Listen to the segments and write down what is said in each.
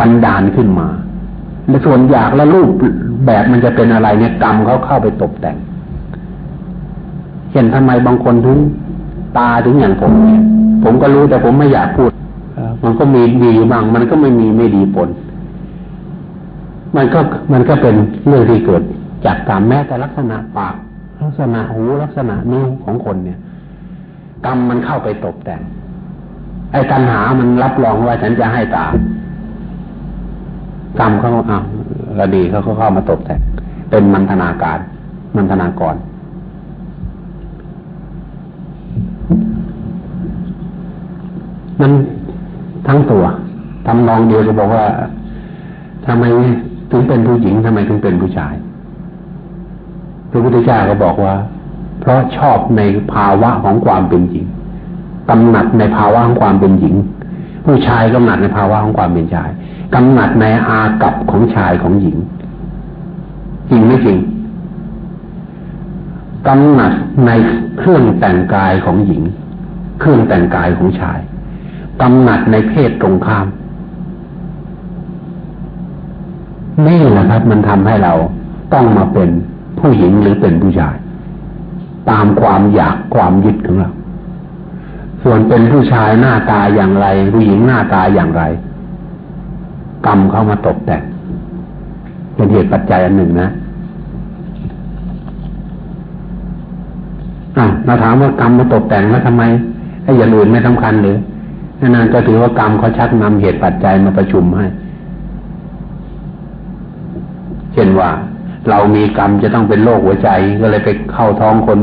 บันดาลขึ้นมาในส่วนอยากและรูปแบบมันจะเป็นอะไรเนี่ยกรรมเขาเข้าไปตกแต่ง เห็นทำไมบางคนถึงตาถึงอย่างผมเนี่ยผมก็รู้แต่ผมไม่อยากพูดมันก็มีดีบ้างมันก็ไม่มีไม่ดีผล มันก็มันก็เป็นเรื่องที่เกิด จากกรรมแม้แต่ลักษณะปาก ลักษณะหูลักษณะนิ้วของคนเนี่ย กรรมมันเข้าไปตกแต่ง ไอ้ตัณหามันรับรองว่าฉันจะให้ตา กรรมเขาอะระดีเขาเข้ามาตกแต่งเป็นมันธนาการ มันธนากร มันทั้งตัวทำนองเดียวจะบอกว่าทำไมถึงเป็นผู้หญิงทำไมถึงเป็นผู้ชายพระพุทธเจ้าก็บอกว่า เพราะชอบในภาวะของความเป็นหญิงกำหนัดในภาวะของความเป็นหญิง ผู้ชายกำหนัดในภาวะของความเป็นชาย กำหนัดในอากับของชายของหญิง จริงไม่จริงกำหนัดในเครื่องแต่งกายของหญิง เครื่องแต่งกายของชายกำหนัดในเพศตรงข้ามนี่แหละครับมันทำให้เราต้องมาเป็นผู้หญิงหรือเป็นผู้ชาย ตามความอยากความยึดของเรา ส่วนเป็นผู้ชายหน้าตาอย่างไร ผู้หญิงหน้าตาอย่างไร กรรมเข้ามาตกแต่งเป็นเหตุปัจจัยอันหนึ่งนะอะเราถามว่ากรรมมาตกแต่งแล้วทำไมไอ้อย่างอื่นไม่สำคัญหรือนั่นก็ถือว่ากรรมเขาชักนำเหตุปัจจัยมาประชุมให้ เช่นว่า เรามีกรรมจะต้องเป็นโรคหัวใจก็เลยไปเข้าท้องคน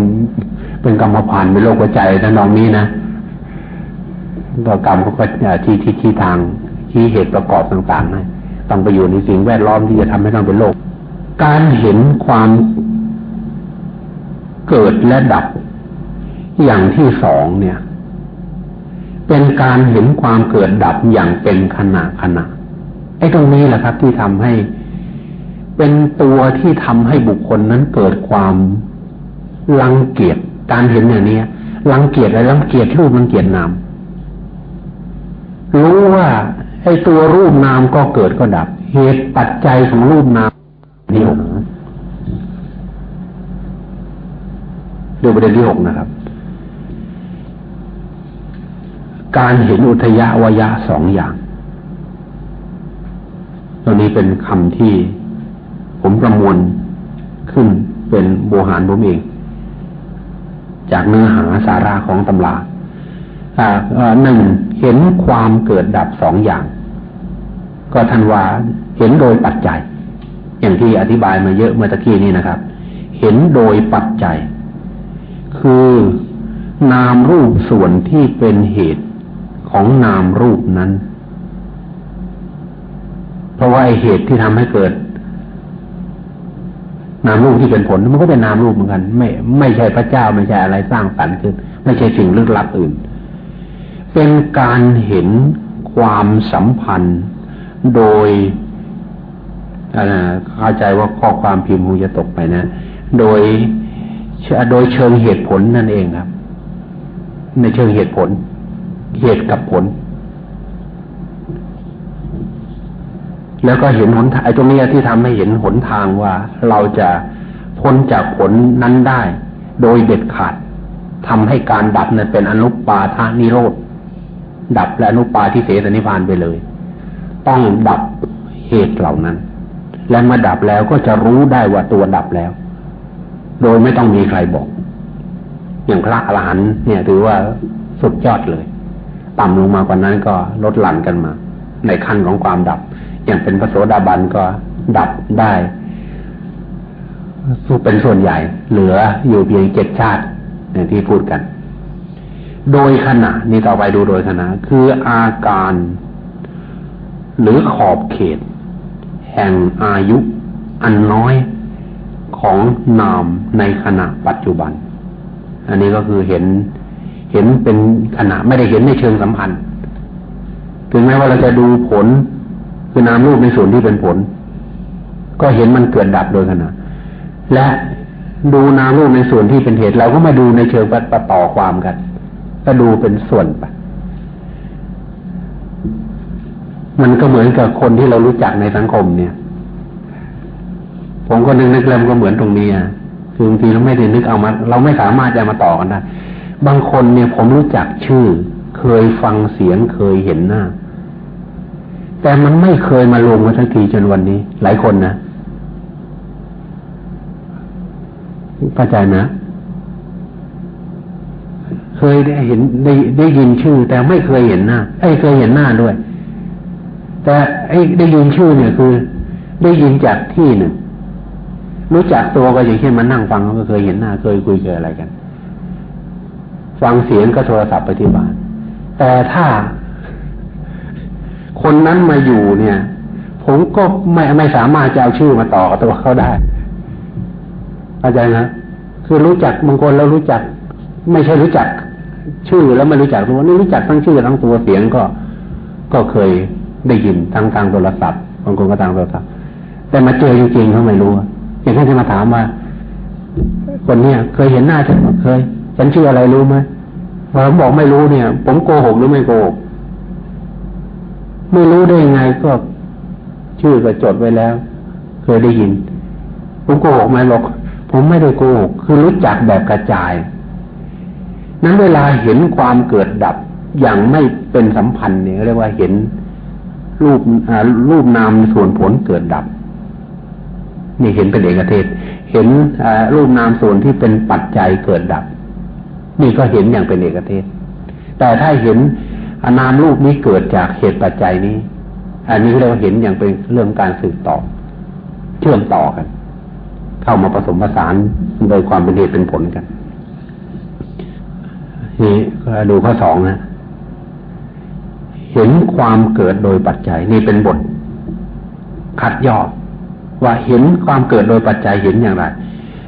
เป็นกรรมผ่านเป็นโรคหัวใจนั่นน้องนี้นะตัวกรรมเขาก็ที่ที่ที่ทาง ที่เหตุประกอบต่างๆนะต้องไปอยู่ในสิ่งแวดล้อมที่จะทำให้ต้องเป็นโรคการเห็นความเกิดและดับ อย่างที่สองเนี่ย เป็นการเห็นความเกิดดับอย่างเป็นขณะขณะไอ้ตรงนี้แหละครับ ที่ทำให้เป็นตัวที่ทำให้บุคคลนั้นเกิดความรังเกียจการเห็นอย่างนี้รังเกียจอะไรรังเกียจรูปรังเกียจนามรู้ว่า ไอ้ตัวรูปนามก็เกิดก็ดับ เหตุปัจจัยของรูปนามนี่หกดูประเด็นที่หกนะครับ การเห็นอุทยวยะสองอย่าง ตัวนี้เป็นคำที่ผมประมวลขึ้นเป็นโบหารผมเอง จากเนื้อหาสาระของตำรา หนึ่งเห็นความเกิดดับสองอย่าง ก็ทันว่าเห็นโดยปัจจัย อย่างที่อธิบายมาเยอะเมื่อตะกี้นี้นะครับ เห็นโดยปัจจัย คือนามรูปส่วนที่เป็นเหตุของนามรูปนั้น เพราะว่าเหตุที่ทำให้เกิด นามรูปที่เป็นผลมันก็เป็นนามรูปเหมือนกัน ไม่ไม่ใช่พระเจ้าไม่ใช่อะไรสร้างสรรค์ขึ้นไม่ใช่สิ่งลึกลับอื่น เป็นการเห็นความสัมพันธ์ โดยเข้าใจว่าข้อความพิมพ์คงจะตกไปนะ โดยโดยเชิงเหตุผลนั่นเองครับ ในเชิงเหตุผล เหตุกับผล แล้วก็เห็นหนทางไอ้ตรงนี้ที่ทำให้เห็นหนทางว่าเราจะพ้นจากผลนั้นได้ โดยเด็ดขาดทำให้การดับนั้นเป็นอนุปาทานิโรธ ดับและอนุปาทิเสสนิพานไปเลย ต้องดับเหตุเหล่านั้น และเมื่อดับแล้วก็จะรู้ได้ว่าตัวดับแล้ว โดยไม่ต้องมีใครบอก อย่างพระอรหันต์เนี่ยถือว่าสุดยอดเลย ต่ำลงมากว่านั้นก็ลดหลั่นกันมา ในขั้นของความดับ อย่างเป็นพระโสดาบันก็ดับได้สู้เป็นส่วนใหญ่ เหลืออยู่เพียงเจ็ดชาติอย่างที่พูดกัน โดยขณะนี่ต่อไปดูโดยขณะ คืออาการ หรือขอบเขต แห่งอายุอันน้อยของนามในขณะปัจจุบัน อันนี้ก็คือเห็นเห็นเป็นขณะไม่ได้เห็นในเชิงสัมพันธ์ ถึงแม้ว่าเราจะดูผลคือนามรูปในส่วนที่เป็นผล ก็เห็นมันเกิดดับโดยขณะ และดูนามรูปในส่วนที่เป็นเหตุ เราก็มาดูในเชิงปะต่อความกัน ก็ดูเป็นส่วนไป มันก็เหมือนกับคนที่เรารู้จักในสังคมเนี่ย ผมก็นึกนึกแล้วก็เหมือนตรงนี้อะคือบางทีเราไม่ได้นึกเอามา เราไม่สามารถจะมาต่อกันได้ บางคนเนี่ยผมรู้จักชื่อ เคยฟังเสียงเคยเห็นหน้า แต่มันไม่เคยมาลงมาสักทีจนวันนี้ หลายคนนะเข้าใจนะ เคยได้เห็นได้ได้ยินชื่อ แต่ไม่เคยเห็นหน้าไอ้เคยเห็นหน้าด้วย แต่ไอ้ได้ยินชื่อเนี่ยคือ ได้ยินจากที่หนึ่งรู้จักตัวก็อย่างเช่นมานั่งฟังก็เคยเห็นหน้า เคยคุยเคยอะไรกัน ฟังเสียงก็โทรศัพท์ไปที่บ้าน แต่ถ้า คนนั้นมาอยู่เนี่ย ผมก็ไม่ไม่สามารถจะเอาชื่อมาต่อกับตัวเขาได้เข้าใจนะคือรู้จักบางคนเรารู้จัก ไม่ใช่รู้จัก ชื่อแล้วไม่รู้จักตัวนี่รู้จักทั้งชื่อทั้งตัวเสียงก็ก็เคยได้ยินทางทางโทรศัพท์บางคนก็ทางโทรศัพท์แต่มาเจอจริงๆเขาไม่รู้อย่างที่จะมาถามว่าคนเนี้ยเคยเห็นหน้าฉันเคยฉันชื่ออะไรรู้ไหมพอผมบอกไม่รู้เนี่ย ผมโกหกหรือไม่โกหกไม่รู้ได้ยังไงก็ชื่อก็จดไว้แล้ว เคยได้ยิน ผมโกหกไหมบอก ผมไม่ได้โกหกคือรู้จักแบบกระจาย นั้นเวลาเห็นความเกิดดับอย่างไม่เป็นสัมพันธ์เนี่ยเรียกว่าเห็นรูปรูปนามส่วนผลเกิดดับ นี่เห็นเป็นเอกเทศ เห็นรูปนามส่วนที่เป็นปัจจัยเกิดดับ นี่ก็เห็นอย่างเป็นเอกเทศ แต่ถ้าเห็นอนามรูปนี้เกิดจากเหตุปัจจัยนี้ อันนี้เรียกว่าเห็นอย่างเป็นเรื่องการสืบต่อ เชื่อมต่อกัน เข้ามาผสมผสานโดยความเป็นเหตุเป็นผลกัน นี่ก็ดูข้อสองนะ เห็นความเกิดโดยปัจจัย นี่เป็นบทคัดย่อว่าเห็นความเกิดโดยปัจจัยเห็นอย่างไร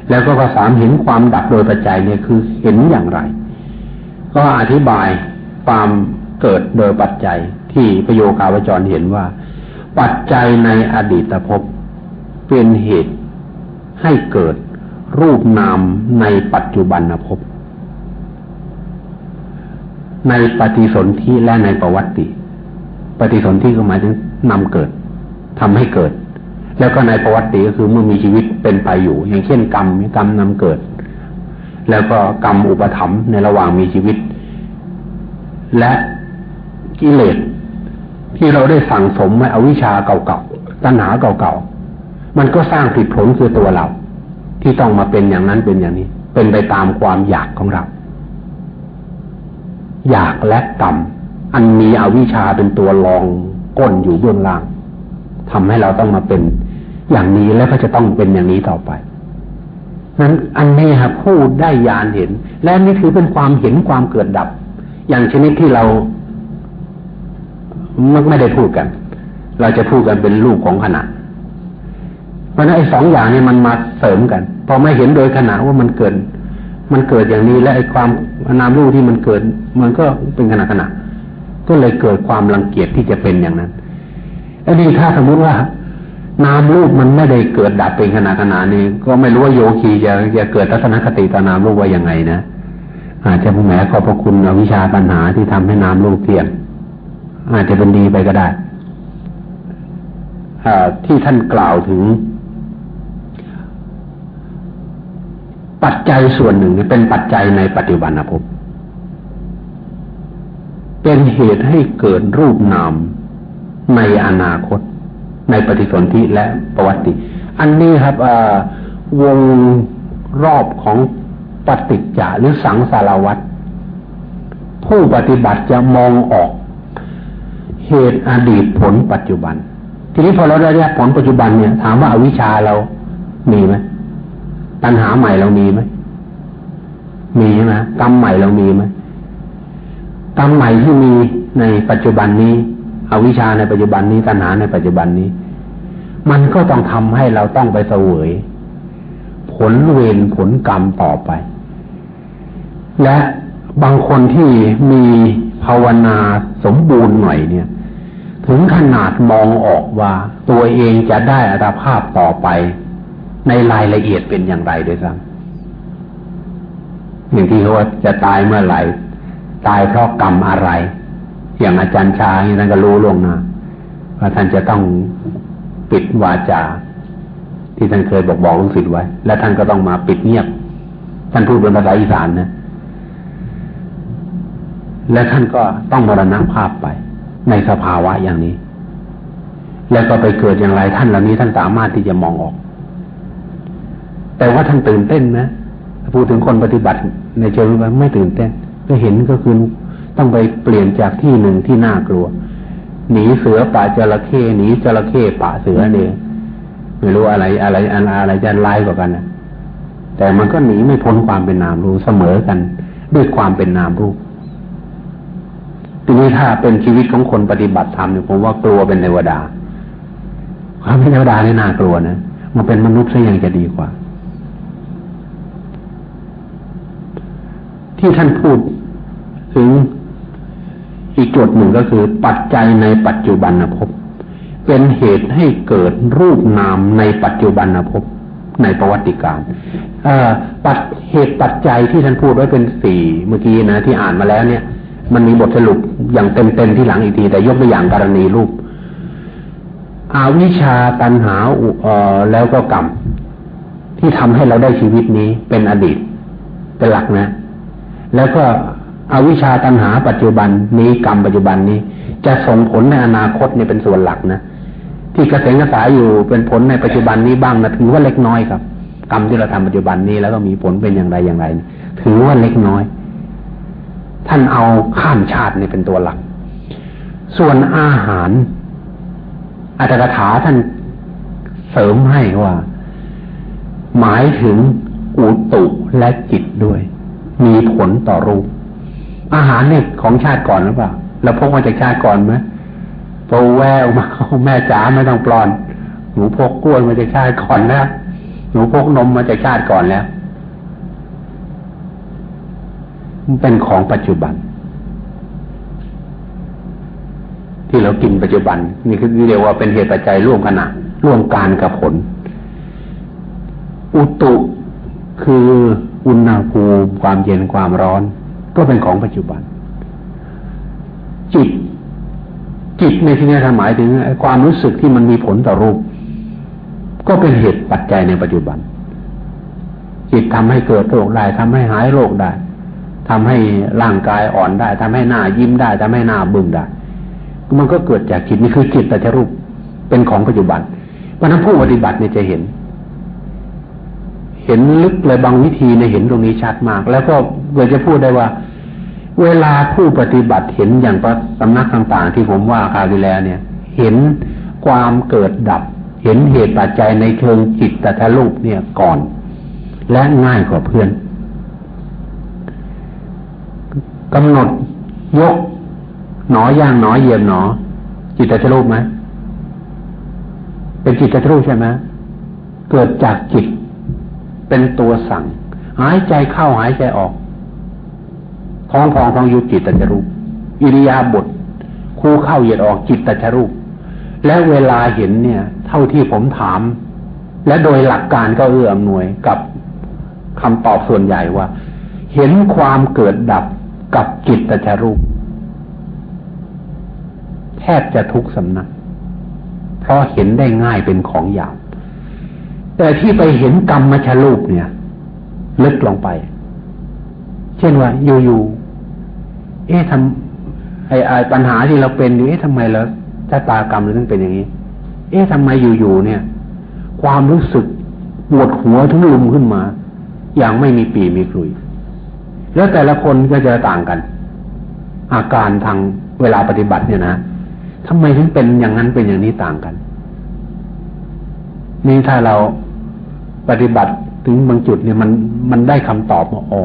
แล้วก็ข้อสามเห็นความดับโดยปัจจัยเนี่ยคือเห็นอย่างไร ก็อธิบายความเกิดโดยปัจจัยที่ประโยคาวจรเห็นว่า ปัจจัยในอดีตภพเป็นเหตุให้เกิดรูปนามในปัจจุบันภพ ในปฏิสนธิและในประวัติ ปฏิสนธิก็หมายถึงนำเกิดทำให้เกิด แล้วก็ในประวัติก็คือเมื่อมีชีวิตเป็นไปอยู่ อย่างเช่นกรรมกรรมนำเกิด แล้วก็กรรมอุปถัมภ์ในระหว่างมีชีวิต และกิเลสที่เราได้สั่งสมไว้อวิชชาเก่าๆตัณหาเก่าๆมันก็สร้างผิดผลคือตัวเรา ที่ต้องมาเป็นอย่างนั้นเป็นอย่างนี้ เป็นไปตามความอยากของเรา อยากและกรรม อันมีอวิชชาเป็นตัวรองก้นอยู่เบื้องล่างทำให้เราต้องมาเป็นอย่างนี้แล้วก็จะต้องเป็นอย่างนี้ต่อไปนั้นอันนี้ครับพูดได้ยานเห็น และนี่ถือเป็นความเห็นความเกิดดับ อย่างชนิดที่เราไม่ได้พูดกัน เราจะพูดกันเป็นรูปของขณะเพราะนั้นไอ้สองอย่างนี้มันมาเสริมกัน พอไม่เห็นโดยขณะว่ามันเกิด มันเกิดอย่างนี้และไอ้ความนามรูปที่มันเกิด มันก็เป็นขณะขณะก็เลยเกิดความรังเกียจที่จะเป็นอย่างนั้นไอ้นี่ถ้าสมมุติว่านามรูปมันไม่ได้เกิดดับเป็นขณะขณะนี้ ก็ไม่รู้ว่าโยคีจะจะเกิดทัศนคติต่อนามรูปว่ายังไงนะอาจจะผู้แหมขอบพระคุณวิชาปัญหาที่ทำให้นามรูปเที่ยงอาจจะเป็นดีไปก็ได้ที่ท่านกล่าวถึง ปัจจัยส่วนหนึ่งเป็นปัจจัยในปัจจุบันภพเป็นเหตุให้เกิดรูปนามในอนาคต ในปฏิสนธิและประวัติ อันนี้ครับวงรอบของปฏิจจาหรือสังสารวัตรผู้ปฏิบัติจะมองออก เหตุอดีตผลปัจจุบัน ทีนี้พอเราได้ผลปัจจุบันเนี่ย ถามว่าอาวิชชาเรามีไหม ปัญหาใหม่เรามีไหมมีใช่ไหมกรรมใหม่เรามีไหมกรรมใหม่ที่มีในปัจจุบันนี้อวิชชาในปัจจุบันนี้ตัณหาในปัจจุบันนี้ มันก็ต้องทำให้เราต้องไปเสวย ผลเวรผลกรรมต่อไป และบางคนที่มีภาวนาสมบูรณ์หน่อยเนี่ย ถึงขนาดมองออกว่าตัวเองจะได้อัตภาพต่อไป ในรายละเอียดเป็นอย่างไรด้วยซ้ำอย่างที่เขาว่าจะตายเมื่อไหร่ ตายเพราะกรรมอะไร อย่างอาจารย์ชาอย่างนั้นก็รู้ล่วงหน้าว่าท่านจะต้องปิดวาจา ที่ท่านเคยบอกบอกลูกศิษย์ไว้ และท่านก็ต้องมาปิดเงียบ ท่านพูดเป็นภาษาอีสานนะและท่านก็ต้องมรณภาพไป ในสภาวะอย่างนี้ แล้วก็ไปเกิดอย่างไรท่านเหล่านี้ท่านสามารถที่จะมองออก แต่ว่าท่านตื่นเต้นนะพูดถึงคนปฏิบัติในเชิงว่าไม่ตื่นเต้นก็เห็นก็คือต้องไปเปลี่ยนจากที่หนึ่งที่น่ากลัว หนีเสือป่าจระเข้หนีจระเข้ป่าเสือเนี่ยไม่รู้อะไรอะไรอะไรอะไรจะไล่กว่ากันนะแต่มันก็หนีไม่พ้นความเป็นนามรู้เสมอกัน ด้วยความเป็นนามรู้ทีนี้ถ้าเป็นชีวิตของคนปฏิบัติธรรมเนี่ยผมว่ากลัวเป็นเทวดาความเป็นเทวดานี่น่ากลัวนะมันเป็นมนุษย์ซะยังจะดีกว่า ที่ท่านพูดถึงอีกจุดหนึ่งก็คือ ปัจจัยในปัจจุบันภพเป็นเหตุให้เกิดรูปนามในปัจจุบันภพในประวัติการปัจเหตุปัจจัยที่ท่านพูดไว้เป็นสี่เมื่อกี้นะที่อ่านมาแล้วเนี่ย มันมีบทสรุปอย่างเต็มๆที่หลังอีกทีแต่ยกตัวอย่างกรณีรูป อาวิชาตันหาแล้วก็กรรมที่ทำให้เราได้ชีวิตนี้เป็นอดีตเป็นหลักนะ แล้วก็อวิชาตัณหาปัจจุบันนี้กรรมปัจจุบันนี้ จะส่งผลในอนาคตนี่เป็นส่วนหลักนะที่กระเสงกระสายอยู่เป็นผลในปัจจุบันนี้บ้างนะถือว่าเล็กน้อยครับ กรรมที่เราทำปัจจุบันนี้แล้วก็มีผลเป็นอย่างไรอย่างไร ถือว่าเล็กน้อย ท่านเอาข้ามชาตินี่เป็นตัวหลัก ส่วนอาหารอัตถกถาท่านเสริมให้ว่า หมายถึงอุตุและจิตด้วย มีผลต่อรูป อาหารเนี่ยของชาติก่อนหรือเปล่าเราพกมาจากชาติก่อนไหมโตแววมาแม่จ๋าไม่ต้องปลอน หนูพกกล้วยมาจากชาติก่อนแล้วหนูพกนมมาจากชาติก่อนแล้วมันเป็นของปัจจุบัน ที่เรากินปัจจุบัน นี่คือเรียกว่าเป็นเหตุปัจจัยร่วมขณะร่วมการกับผล อุตุ คืออุณหภูมิความเย็นความร้อน ก็เป็นของปัจจุบัน จิต จิตในที่นี้หมายถึงความรู้สึกที่มันมีผลต่อรูป ก็เป็นเหตุปัจจัยในปัจจุบัน จิตทำให้เกิดโรคได้ทำให้หายโรคได้ทำให้ร่างกายอ่อนได้ทำให้หน้ายิ้มได้ทำให้หน้าบึ้งได้ มันก็เกิดจากจิตนี่คือจิตแต่รูปเป็นของปัจจุบันเพราะนั้นผู้ปฏิบัติเนี่ยจะเห็น ห็นลึกเลยบางวิธีในเห็นตรงนี้ชัดมาก แล้วก็เราจะพูดได้ว่า เวลาผู้ปฏิบัติเห็นอย่างประสำนักต่างๆ ที่ผมว่าคราวที่แล้วเนี่ย เห็นความเกิดดับ เห็นเหตุปัจจัยในเชิงจิตแต่ทะลุเนี่ยก่อน และง่ายกว่าเพื่อนกำหนดยกหนอย่างหนอเยียมหนอ จิตตะลุไหมเป็นจิตตะลุใช่ไหมเกิดจากจิต เป็นตัวสั่ง หายใจเข้าหายใจออกท้องพองท้องยุจิตตจรูปอิริยาบถคู่เข้าเหยียดออกจิตตจรูป และเวลาเห็นเนี่ย เท่าที่ผมถาม และโดยหลักการก็เอื้ออำนวยกับคำตอบส่วนใหญ่ว่า เห็นความเกิดดับกับจิตตจรูป แทบจะทุกสำนัก เพราะเห็นได้ง่ายเป็นของหยาบ แต่ที่ไปเห็นกรรมมาชลูปเนี่ย ลึกลงไป เช่นว่าอยู่ๆเอ๊ะทำไอ้ไอ้ปัญหาที่เราเป็นอยู่เอ๊ะทำไมเราชะตากรรมเราถึงเป็นอย่างนี้ เอ๊ะทำไมอยู่ๆเนี่ย ความรู้สึกปวดหัวทั้งลุมขึ้นมา อย่างไม่มีปีมีกลุย แล้วแต่ละคนก็จะต่างกัน อาการทางเวลาปฏิบัติเนี่ยนะทำไมถึงเป็นอย่างนั้นเป็นอย่างนี้ต่างกัน นี่ถ้าเรา ปฏิบัติถึงบางจุดเนี่ยมันมันได้คำตอบว่าอ๋อ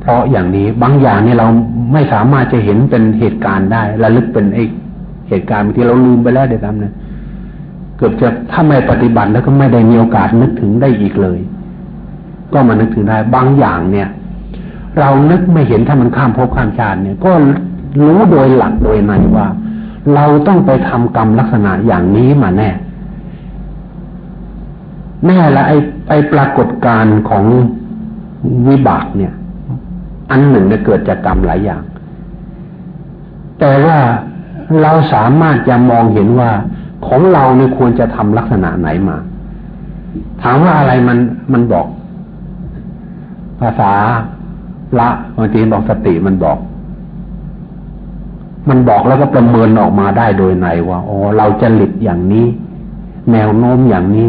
เพราะอย่างนี้บางอย่างเนี่ยเราไม่สามารถจะเห็นเป็นเหตุการณ์ได้ระลึกเป็นไอเหตุการณ์ที่เราลืมไปแล้วเดี๋ยวทำเนี่ยเกือบจะถ้าไม่ปฏิบัติแล้วก็ไม่ได้มีโอกาสนึกถึงได้อีกเลย ก็มานึกถึงได้บางอย่างเนี่ย เรานึกไม่เห็นถ้ามันข้ามภพข้ามชาติเนี่ย ก็รู้โดยหลักโดยในว่า เราต้องไปทำกรรมลักษณะอย่างนี้มาแน่ แน่ละไอไอปรากฏการณ์ของวิบากเนี่ย อันหนึ่งเนี่ยเกิดจากกรรมหลายอย่าง แต่ว่าเราสามารถจะมองเห็นว่าของเราเนี่ยควรจะทำลักษณะไหนมา ถามว่าอะไรมันมันบอก ภาษาละบางทีบอกสติมันบอก มันบอกแล้วก็ประเมินออกมาได้โดยในว่าอ๋อเราจะหลิดอย่างนี้ แนวโน้มอย่างนี้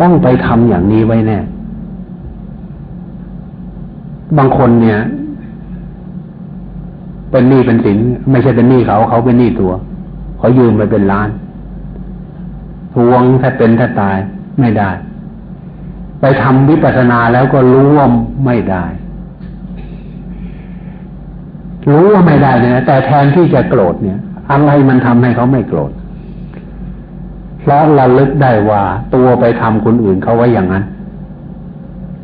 ต้องไปทำอย่างนี้ไว้แน่ บางคนเนี่ย เป็นหนี้เป็นสินไม่ใช่เป็นหนี้เขาเขาเป็นหนี้ตัวเขายืมไปเป็นล้านทวงถ้าเป็นถ้าตายไม่ได้ ไปทำวิปัสสนาแล้วก็รู้ว่าไม่ได้รู้ว่าไม่ได้เนี่ยแต่แทนที่จะโกรธเนี่ย อะไรมันทำให้เขาไม่โกรธ เพราะราลึกได้ว่า ตัวไปทำคนอื่นเขาไว้อย่างนั้น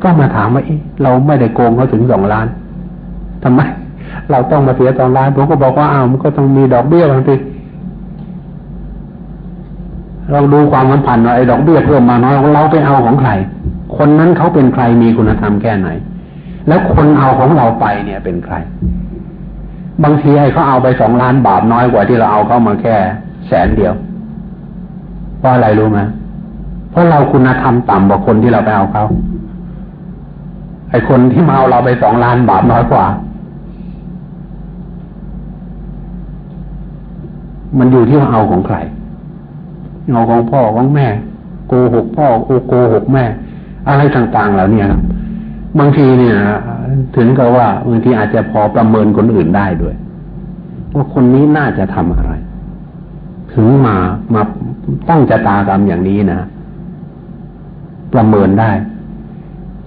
ก็มาถามว่าเอ๊ะเราไม่ได้โกงเขาถึงสองล้านทำไม เราต้องมาเสียสองล้านผมก็บอกว่าอ้าวมันก็ต้องมีดอกเบี้ยบางทีเราดูความสัมพันธ์ว่าไอ้ดอกเบี้ยเพิ่มมาน้อยเราไปเอาของใคร คนนั้นเขาเป็นใครมีคุณธรรมแค่ไหน แล้วคนเอาของเราไปเนี่ยเป็นใคร บางทีให้เขาเอาไปสองล้านบาทน้อยกว่าที่เราเอาเข้ามาแค่แสนเดียว เพราะอะไรรู้ไหมเพราะเราคุณธรรมต่ำกว่าคนที่เราไปเอาเขาไอ้คนที่มาเอาเราไปสองล้านบาทน้อยกว่า มันอยู่ที่ว่าเอาของใครเงาของพ่อของแม่ โกหกพ่อโอโกหกแม่ อะไรต่างๆเหล่านี้ครับบางทีเนี่ย ถึงกับว่าบางทีอาจจะพอประเมินคนอื่นได้ด้วย ว่าคนนี้น่าจะทำอะไร ถึงมามาตั้งจตากรรมอย่างนี้นะ ประเมินได้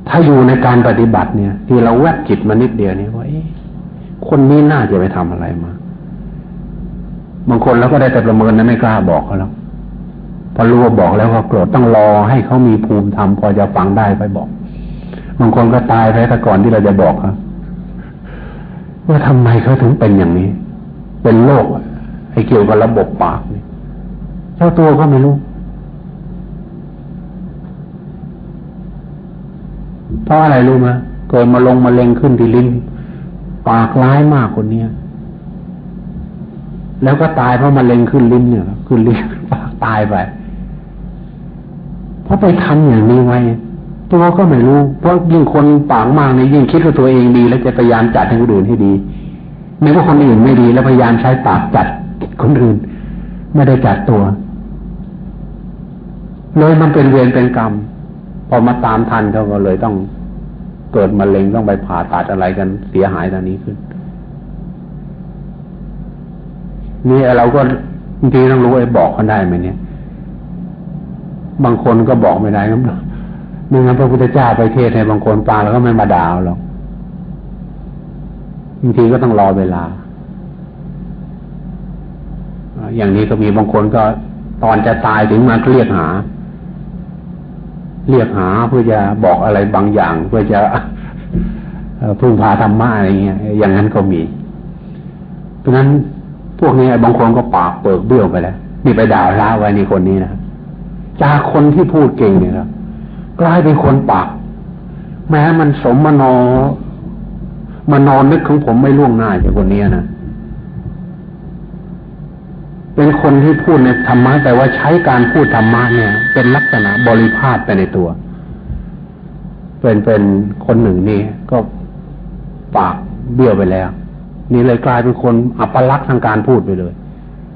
ถ้าอยู่ในการปฏิบัติเนี่ย ที่เราแวบจิตมานิดเดียวนี่ว่าคนนี้น่าจะไปทำอะไรมาบางคนเราก็ได้แต่ประเมินนะไม่กล้าบอกเขาแล้วพอรู้ว่าบอกแล้วก็โกรธต้องรอให้เขามีภูมิธรรมพอจะฟังได้ไปบอกบางคนก็ตายไปแต่ก่อนที่เราจะบอกครับว่าทำไมเขาถึงเป็นอย่างนี้ เป็นโรคไอ้เกี่ยวกับระบบปาก เจ้าตัวก็ไม่รู้เพราะอะไรรู้ไหมเกิดมาลงมาเล็งขึ้นที่ลิ้น ปากร้ายมากคนเนี้ยแล้วก็ตายเพราะมาเล็งขึ้นลิ้นเนี่ยขึ้นลิ้นปากตายไปเพราะไปทำอย่างนี้ไว้ตัวก็ไม่รู้ เพราะยิ่งคนปากมากเนี่ยยิ่งคิดว่าตัวเองดี แล้วจะพยายามจัดให้คนอื่นให้ดีไม่ว่าคนอื่นไม่ดีแล้วพยายามใช้ปากจัดคนอื่น ไม่ได้จัดตัว เลยมันเป็นเวรเป็นกรรม พอมาตามทันเขาก็เลยต้องเกิดมะเร็งต้องไปผ่าตัดอะไรกันเสียหายตอนนี้ขึ้น นี่เราก็บางทีต้องรู้ไอ้บอกเขาได้ไหมเนี่ย บางคนก็บอกไม่ได้ครับไม่งั้นพระพุทธเจ้าไปเทศให้บางคนฟังแล้วก็ไม่มาด่าหรอกบางทีก็ต้องรอเวลา อย่างนี้ก็มีบางคนก็ตอนจะตายถึงมาเรียกหา เรียกหาเพื่อจะบอกอะไรบางอย่าง เพื่อจะพึ่งพาธรรมะอะไรเงี้ย อย่างนั้นก็มี เพราะนั้นพวกนี้บางคนก็ปากเปิกเบี้ยวไปแล้วนี่ไปด่าล้าไว้ในคนนี้นะจากคนที่พูดเก่งเนี่ยครับกลายเป็นคนปาก แม้มันสมมโนมานอนนึกของผมไม่ล่วงหน้าจากคนนี้นะ เป็นคนที่พูดในธรรมะแต่ว่าใช้การพูดธรรมะเนี่ย เป็นลักษณะบริพาทไปในตัว เป็นเป็นคนหนึ่งนี่ก็ปากเบี้ยวไปแล้ว นี่เลยกลายเป็นคนอัปลักษณ์ทางการพูดไปเลย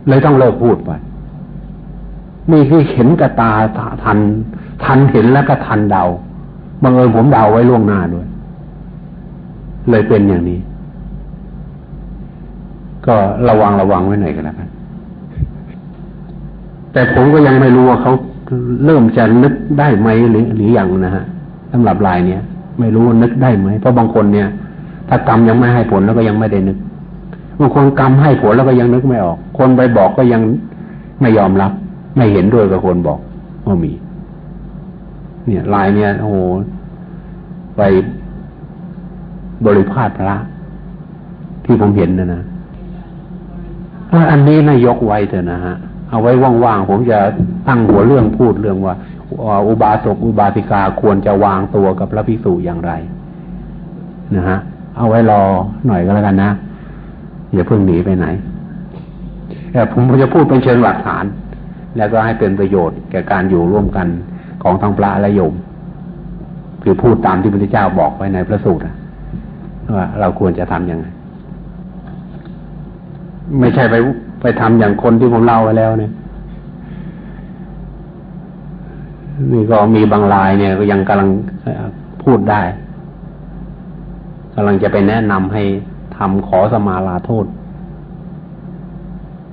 เลยต้องเลิกพูดไปนี่คือเห็นกับตาทัน ทันเห็นแล้วก็ทันเดาบังเอิญผมเดาไว้ล่วงหน้าด้วย เลยเป็นอย่างนี้ ก็ระวังระวังไว้หน่อยกันแล้วกัน แต่ผมก็ยังไม่รู้ว่าเขาเริ่มจะนึกได้ไหมหรือหรือยังนะฮะสำหรับลายเนี้ยไม่รู้นึกได้ไหมเพราะบางคนเนี่ย ถ้ากรรมยังไม่ให้ผลแล้วก็ยังไม่ได้นึกบางคนกรรมให้ผลแล้วก็ยังนึกไม่ออก คนไปบอกก็ยังไม่ยอมรับ ไม่เห็นด้วยกับคนบอกว่ามี เนี่ยลายเนี่ยโอ้โหไปบริพาทพระ ที่ผมเห็นนะนะอันนี้นะยกไว้เถอะนะฮะ เอาไว้ว่างๆผมจะตั้งหัวเรื่องพูดเรื่องว่าอุบาสกอุบาสิกาควรจะวางตัวกับพระภิกษุอย่างไรนะฮะเอาไว้รอหน่อยก็แล้วกันนะอย่าเพิ่งหนีไปไหนแต่ผมจะพูดเป็นเชิงหลักฐาน แล้วก็ให้เป็นประโยชน์แก่การอยู่ร่วมกันของทั้งพระและโยมคือพูดตามที่พระพุทธเจ้าบอกไว้ในพระสูตรว่าเราควรจะทำยังไงไม่ใช่ไป ไปทำอย่างคนที่ผมเล่าไว้แล้วเนี่ย นี่ก็มีบางรายเนี่ย ก็ยังกำลังพูดได้กำลังจะไปแนะนำให้ทำขอสมาลาโทษ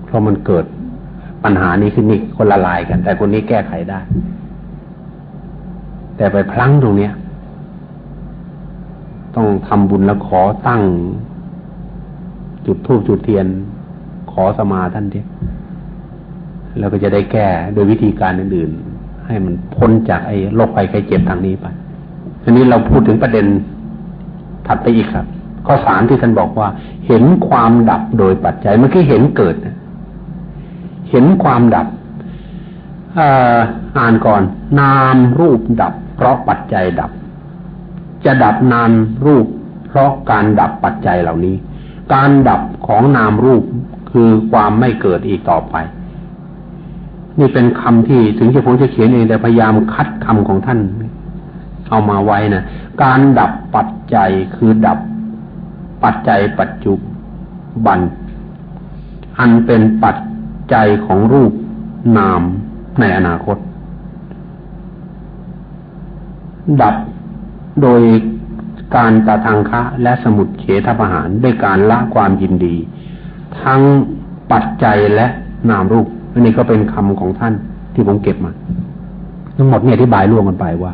เพราะมันเกิดปัญหานี้ขึ้นนี่คนละลายกัน แต่คนนี้แก้ไขได้ แต่ไปพลั้งตรงเนี้ย ต้องทำบุญแล้วขอตั้ง จุดทูบจุดเทียน ขอสมาท่านเดียแล้วก็จะได้แก้โดยวิธีการอื่นๆ ให้มันพ้นจากไอ้โรคภัยไข้เจ็บทางนี้ไปอันนี้เราพูดถึงประเด็นถัดไปอีกครับ ข้อสามที่ท่านบอกว่า เห็นความดับโดยปัจจัยเมื่อกี้เห็นเกิดเห็นความดับอ่านก่อน นามรูปดับ เพราะปัจจัยดับ จะดับนามรูป เพราะการดับปัจจัยเหล่านี้ การดับของนามรูป คือความไม่เกิดอีกต่อไป นี่เป็นคำที่ถึงจะผมจะเขียนเองแต่พยายามคัดคำของท่าน เอามาไว้นะการดับปัจจัยคือดับปัจจัยปัจจุบัน อันเป็นปัจจัยของรูปนามในอนาคต ดับโดยการตาทางคะและสมุดเฉทประหารด้วยการละความยินดี ทั้งปัจจัยและนามรูปอันนี้ก็เป็นคำของท่านที่ผมเก็บมา ทั้งหมดเนี่ยอธิบายร่วมกันไปว่า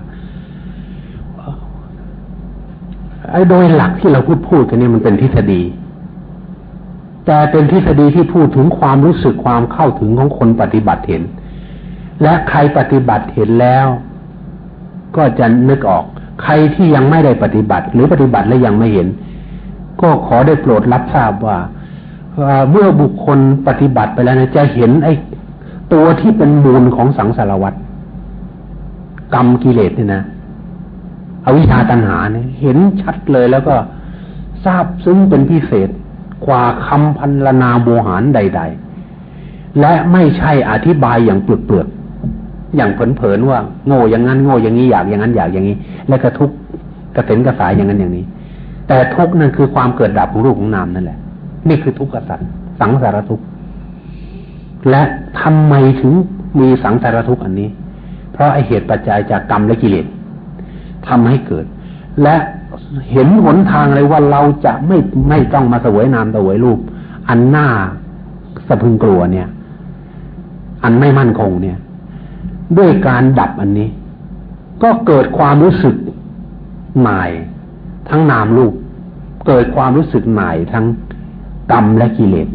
ไอ้โดยหลักที่เราพูดพูดกันนี่มันเป็นทฤษฎี แต่เป็นทฤษฎีที่พูดถึงความรู้สึกความเข้าถึงของคนปฏิบัติเห็น และใครปฏิบัติเห็นแล้ว ก็จะนึกออก ใครที่ยังไม่ได้ปฏิบัติ หรือปฏิบัติและยังไม่เห็น ก็ขอได้โปรดรับทราบว่า เมื่อบุคคลปฏิบัติไปแล้วนะจะเห็นไอ้ตัวที่เป็นมูลของสังสารวัตรกรรมกิเลสเนี่ยนะอวิชชาตัณหาเนี่ยเห็นชัดเลยแล้วก็ทราบซึ้งเป็นพิเศษกว่าคำพันลนาโมหารใด ๆ และไม่ใช่อธิบายอย่างเปลือกๆอย่างเผลอๆว่า โง่อย่างนั้นโง่อย่างนี้อยากอย่างนั้นอยากอย่างนี้ และกระทุกกระเต็นกระสายอย่างนั้นอย่างนี้ แต่ทุกนั่นคือความเกิดดับของรูปของนามนั่นแหละ นี่คือทุกข์กษัตริย์สังสารทุกข์และทำไมถึงมีสังสารทุกข์อันนี้ เพราะไอเหตุปัจจัยจากกรรมและกิเลสทำให้เกิด และเห็นหนทางเลยว่าเราจะไม่ไม่ต้องมาสวยนามสวยรูป อันหน้าสะพึงกลัวเนี่ย อันไม่มั่นคงเนี่ย ด้วยการดับอันนี้ ก็เกิดความรู้สึกหน่าย ทั้งนามรูป เกิดความรู้สึกหน่ายทั้ง กรรมและกิเลส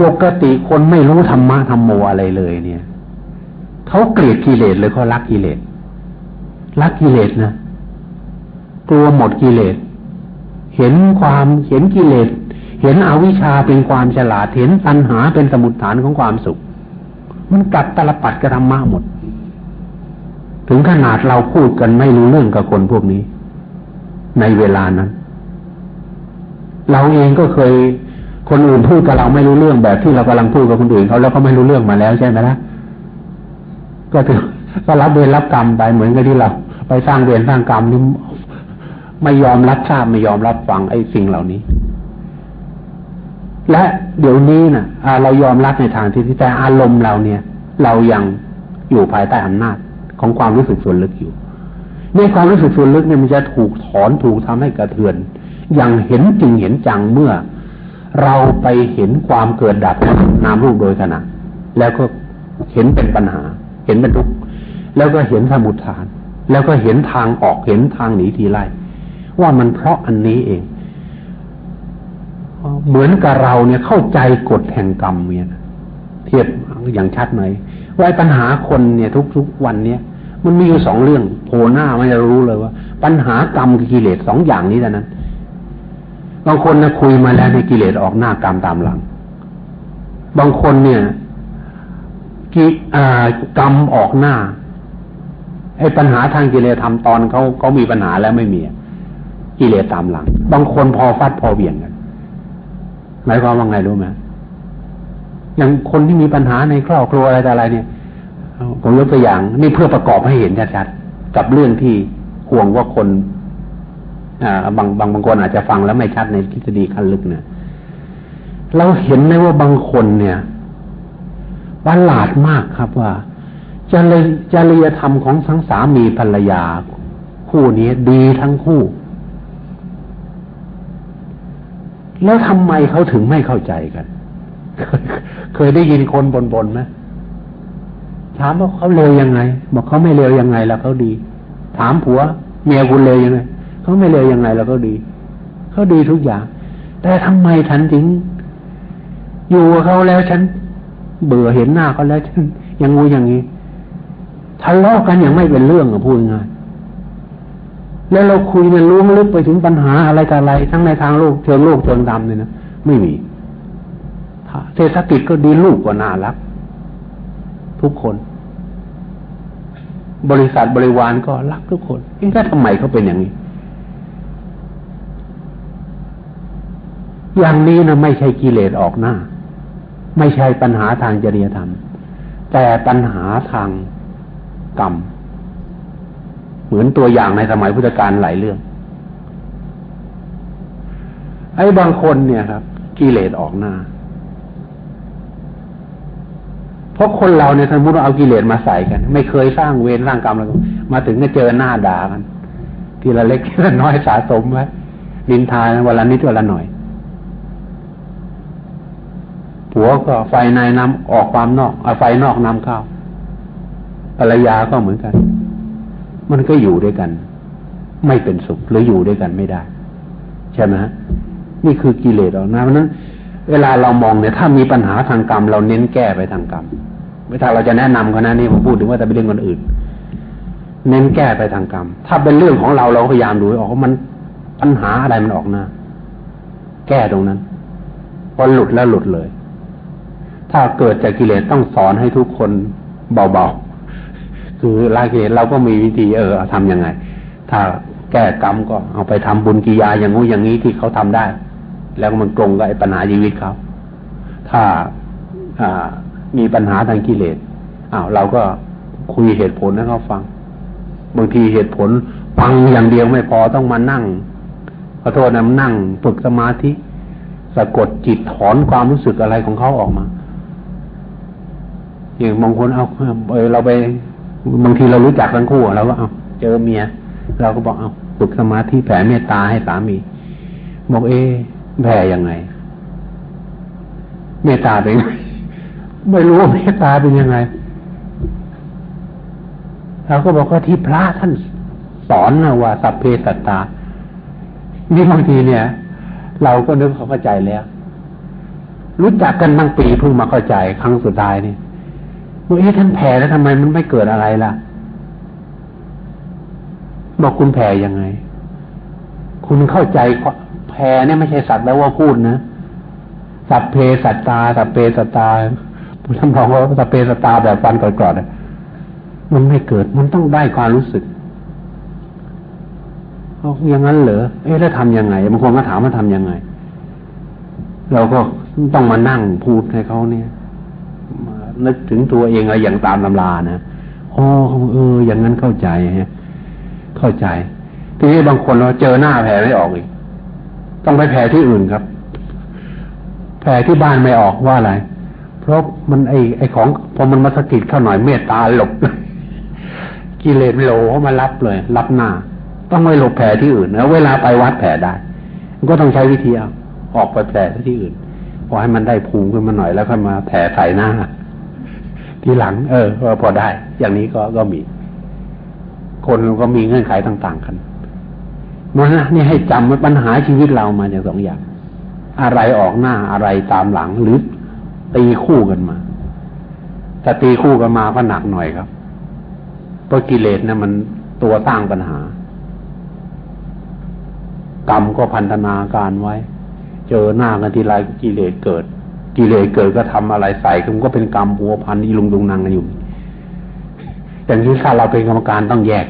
ปกติคนไม่รู้ธรรมะธรรมโมอะไรเลยเนี่ยเขาเกลียดกิเลสเลยเขารักกิเลสรักกิเลสนะกลัวหมดกิเลส เห็นความเห็นกิเลส เห็นอวิชชาเป็นความฉลาดเห็นตัณหาเป็นสมุดฐานของความสุข มันกลับตลปัดกระทำมาหมด ถึงขนาดเราพูดกันไม่รู้เรื่องกับคนพวกนี้ ในเวลานั้น เราเองก็เคยคนอื่นพูดกับเราไม่รู้เรื่องแบบที่เรากำลังพูดกับคนอื่นเขาแล้วก็ไม่รู้เรื่องมาแล้วใช่ไหมล่ะก็ถือก็รับเวรรับกรรมไปเหมือนกับที่เรา ไปสร้างเวรสร้างกรรมนี่ไม่ยอมรับทราบไม่ยอมรับฟังไอ้สิ่งเหล่านี้ และเดี๋ยวนี้นะ่ะเรายอมรับในทางที่แต่อารมณ์เราเนี่ย เรายังอยู่ภายใต้อำนาจของความรู้สึกส่วนลึกอยู่ในความรู้สึกส่วนลึกเนี่ยมันจะถูกถอนถูกทำให้กระเทือน อย่างเห็นจริงเห็นจังเมื่อ เราไปเห็นความเกิดดับนามรูปโดยขณะ แล้วก็เห็นเป็นปัญหา เห็นเป็นทุกข์แล้วก็เห็นสมุทฐาน แล้วก็เห็นทางออกเห็นทางหนีทีไล่ว่ามันเพราะอันนี้เอง เหมือนกับเราเนี่ยเข้าใจกฎแห่งกรรมเนี่ยเทียบอย่างชัดไหมว่าปัญหาคนเนี่ยทุกๆวันเนี่ยมันมีอยู่สองเรื่องโผล่หน้าไมันจะรู้เลยว่า ปัญหากรรมกับกิเลสสองอย่างนี้แต่นั้น บางคนนะคุยมาแล้วในกิเลสออกหน้ากรรมตามหลัง บางคนเนี่ยกิกรรมออกหน้าไอ้ปัญหาทางกิเลสทำตอนเขาเขามีปัญหาแล้วไม่มีกิเลสตามหลัง บางคนพอฟัดพอเบี่ยงกันหมายความว่าไงรู้ไหมอย่างคนที่มีปัญหาในครอบครัวอะไรแต่อะไรเนี่ยผมยกตัวอย่างนี่เพื่อประกอบให้เห็นชัดๆกับเรื่องที่ห่วงว่าคน บางบางบางคนอาจจะฟังแล้วไม่ชัดในทฤษฎีขั้นลึกเนี่ย เราเห็นไหมว่าบางคนเนี่ยประหลาดมากครับว่าจริจริยธรรมของทั้งสามีภรรยา คู่นี้ดีทั้งคู่ แล้วทำไมเขาถึงไม่เข้าใจกัน เคยได้ยินคนบนบนไหมถามว่าเขาเลวยังไง บอกเขาไม่เลวยังไงแล้วเขาดี ถามผัว เมียคุณเลวยังไง เขาไม่เลวยังไงแล้วเขาดี เขาดีทุกอย่าง แต่ทำไมฉันถึงอยู่กับเขาแล้วฉัน เบื่อเห็นหน้าเขาแล้วฉันยังงูอย่างนี้ทะเลาะกันอย่างไม่เป็นเรื่องอะพูดง่ายแล้วเราคุยเนี่ยรู้ลึกไปถึงปัญหาอะไรต่ออะไร ทั้งในทางโลกเชิงโลกเชิงธรรมเนี่ยนะไม่มีเศรษฐกิจก็ดีลูกกว่าน่ารัก ทุกคน บริษัทบริวารก็รักทุกคนนี่ก็ทำไมเขาเป็นอย่างนี้ อย่างนี้นะไม่ใช่กิเลสออกหน้า ไม่ใช่ปัญหาทางจริยธรรม แต่ปัญหาทางกรรม เหมือนตัวอย่างในสมัยพุทธกาลหลายเรื่อง ไอ้บางคนเนี่ยครับ กิเลสออกหน้าเพราะคนเราเนี่ยสมมติว่าเอากิเลสมาใส่กัน ไม่เคยสร้างเวรสร้างกรรมแล้วมาถึงก็เจอหน้าด่ากันทีละเล็กทีละน้อยสะสมไว้นินทาวันละนิดวันละหน่อย ผัวก็ไฟในนำออกความนอกเอาไฟนอกนำเข้าภรรยาก็เหมือนกัน มันก็อยู่ด้วยกัน ไม่เป็นสุขหรืออยู่ด้วยกันไม่ได้ ใช่ไหมฮะนี่คือกิเลสออกนะเพราะนั้น เวลาเรามองเนี่ย ถ้ามีปัญหาทางกรรม เราเน้นแก้ไปทางกรรมไม่ถ้าเราจะแนะนำเขานะนี่ผมพูดถึงว่าแต่เป็นเรื่องคนอื่น เน้นแก้ไปทางกรรม ถ้าเป็นเรื่องของเราเราพยายามดูออกว่ามันปัญหาอะไรมันออกหน้าแก้ตรงนั้นพอหลุดแล้วหลุดเลย ถ้าเกิดจากกิเลสต้องสอนให้ทุกคนเบาๆ คือลากิเลสเราก็มีวิธีเออทำยังไง ถ้าแก้กรรมก็เอาไปทำบุญกิยาอย่างงู้อย่างนี้ที่เขาทำได้ แล้วมันตรงกับไอ้ปัญหาชีวิตเขา ถ้าอ่ามีปัญหาทางกิเลสอ้าวเราก็คุยเหตุผลให้เขาฟัง บางทีเหตุผลฟังอย่างเดียวไม่พอต้องมานั่งขอโทษนะนั่งฝึกสมาธิ สะกดจิตถอนความรู้สึกอะไรของเขาออกมา อย่างบางคนเอาเออเราไปบางทีเรารู้จักทั้งคู่เราก็เอาเจอเมีย เราก็บอกเอาฝึกสมาธิแผ่เมตตาให้สามีบอกเอแผ่ยังไง เมตตาเป็นไงไม่รู้ว่าเมตตาเป็นยังไงเราก็บอกว่าที่พระท่านสอนนะว่าสัพเพสัตตา นี่บางทีเนี่ย เราก็นึกเขาเข้าใจแล้ว รู้จักกันตั้งปีเพิ่งมาเข้าใจครั้งสุดท้ายนี่ บอกเอ๊ะท่านแผ่แล้วทำไมมันไม่เกิดอะไรล่ะ บอกคุณแผ่ยังไง คุณเข้าใจแผ่เนี่ยไม่ใช่สัตว์แล้วว่าพูดนะสัพเพสัตตาสัพเพสัตตาท่านบอกว่าสเปสตาแบบฟันก่อนๆมันไม่เกิดมันต้องได้ความรู้สึกเขาอย่างนั้นเหรอเอ๊ะแล้วทำยังไงบางคนก็ถามว่าทำยังไง เราก็ต้องมานั่งพูดให้เขาเนี่ย นึกถึงตัวเองอะไรอย่างตามตำรานะอ๋อเออ อย่างนั้นเข้าใจฮะเข้าใจ ทีนี้บางคนเราเจอหน้าแผลไม่ออกอีก ต้องไปแผลที่อื่นครับ แผลที่บ้านไม่ออกว่าอะไร เพราะมันไอไอของพอมันมาสะกิดเข้าหน่อยเมตตาหลบกิเลสโลเขามารับเลย รับหน้า ต้องไปหลบแผลที่อื่นแล้วเวลาไปวัดแผลได้ก็ต้องใช้วิธีเอาออกไปแผลที่อื่นพอให้มันได้ภูมิขึ้นมาหน่อยแล้วค่อยมาแผลใส่หน้า ทีหลัง เออพอได้ อย่างนี้ก็ก็มี คนก็มีเงื่อนไขต่างๆกันมันนี่ให้จำว่าปัญหาชีวิตเรามาจากสองอย่าง อะไรออกหน้าอะไรตามหลังหรือตีคู่กันมาถ้าตีคู่กันมาก็หนักหน่อยครับเพราะกิเลสนะมันตัวสร้างปัญหา กรรมก็พันธนาการไว้ เจอหน้ากันทีไรกิเลสเกิด กิเลสเกิดก็ทำอะไรใส่มันก็เป็นกรรมหัวพันอีลุงดุงนางกันอยู่ อย่างนี้ถ้าเราเป็นกรรมการต้องแยก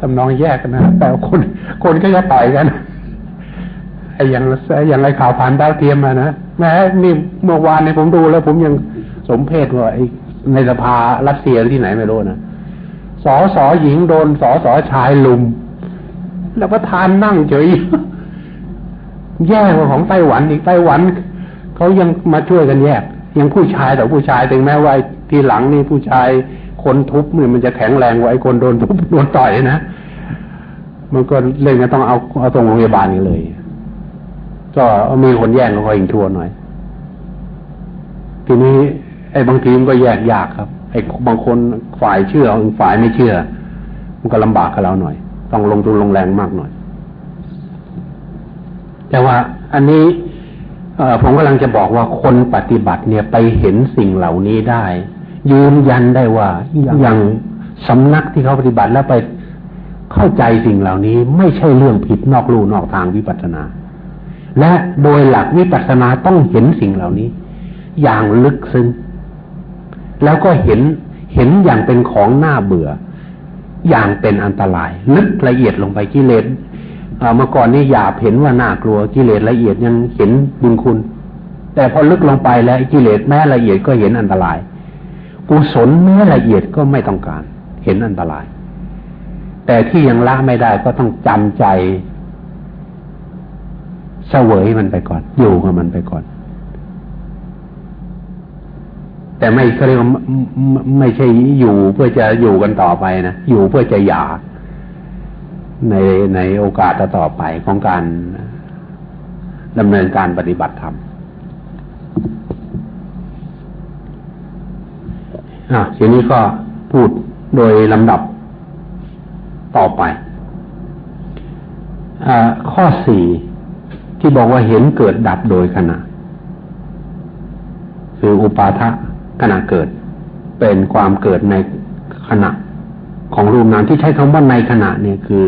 ตำนองแยกกันนะแต่คน คนก็จะต่อยกันไอ้อย่างอย่างไรข่าวผ่านดาวเทียมมานะแม้นี่เมื่อวานในผมดูแล้ว ผมยังสมเพศว่าไอ้ในสภารัสเซียที่ไหนไม่รู้นะสอสอหญิงโดนสอสอชายลุม แล้วประธานนั่งเฉย แย่กว่าของไต้หวันอีกไต้หวันเขายังมาช่วยกันแยก ยังผู้ชายแต่ผู้ชายถึงแม้ว่าทีหลังนี่ผู้ชายคนทุบเนี่ยมันจะแข็งแรงกว่าไอ้คนโดนทุบโดนต่อยนะมันก็เล่นก็ต้องเอาเอาส่งโรงพยาบาลนี่เลย ก็มีคนแย่งก็คอยอิงทัวหน่อย ทีนี้ ไอ้บางทีมันก็แยกยากครับ ไอ้บางคนฝ่ายเชื่อฝ่ายไม่เชื่อ มันก็ลำบากกับเราหน่อย ต้องลงทุนลงแรงมากหน่อย แต่ว่าอันนี้ผมกำลังจะบอกว่าคนปฏิบัติเนี่ยไปเห็นสิ่งเหล่านี้ได้ ยืนยันได้ว่าอย่างสำนักที่เขาปฏิบัติแล้วไปเข้าใจสิ่งเหล่านี้ไม่ใช่เรื่องผิดนอกลู่นอกทางวิปัสสนา และโดยหลักวิปัสสนาต้องเห็นสิ่งเหล่านี้ อย่างลึกซึ้งแล้วก็เห็นเห็นอย่างเป็นของหน้าเบื่อ อย่างเป็นอันตราย ลึกละเอียดลงไปกิเลส เมื่อก่อนนี่หยาบเห็นว่าน่ากลัวกิเลสละเอียดยังเห็นบุญคุณ แต่พอลึกลงไปแล้วกิเลสแม้ละเอียดก็เห็นอันตรายกุศลแม้ละเอียดก็ไม่ต้องการ เห็นอันตราย แต่ที่ยังละไม่ได้ก็ต้องจำใจเสวยมันไปก่อน อยู่กับมันไปก่อน แต่ไม่เขาเรียกว่าไม่ใช่อยู่เพื่อจะอยู่กันต่อไปนะอยู่เพื่อจะหย่า ในในโอกาสต่อไปของการดำเนินการปฏิบัติธรรมอะทีนี้ก็พูดโดยลำดับต่อไปอข้อสี่ที่บอกว่าเห็นเกิดดับโดยขณะ คืออุปาทะขณะเกิด เป็นความเกิดในขณะ ของรูปนามที่ใช้คำว่าในขณะเนี่ยคือ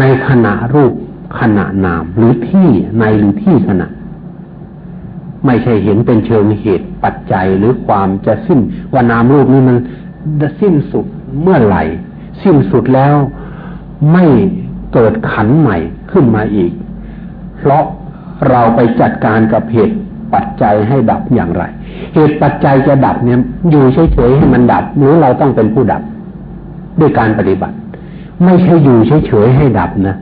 ในขณะรูปขณะนาม หรือที่ในหรือที่ขณะ ไม่ใช่เห็นเป็นเชิงเหตุปัจจัยหรือความจะสิ้นว่านามรูปนี้มันจะสิ้นสุดเมื่อไหร่ สิ้นสุดแล้วไม่เกิดขันใหม่ขึ้นมาอีก เพราะเราไปจัดการกับเหตุปัจจัยให้ดับอย่างไร เหตุปัจจัยจะดับเนี่ยอยู่เฉยๆให้มันดับ หรือเราต้องเป็นผู้ดับ ด้วยการปฏิบัติ ไม่ใช่อยู่เฉยๆให้ดับนะ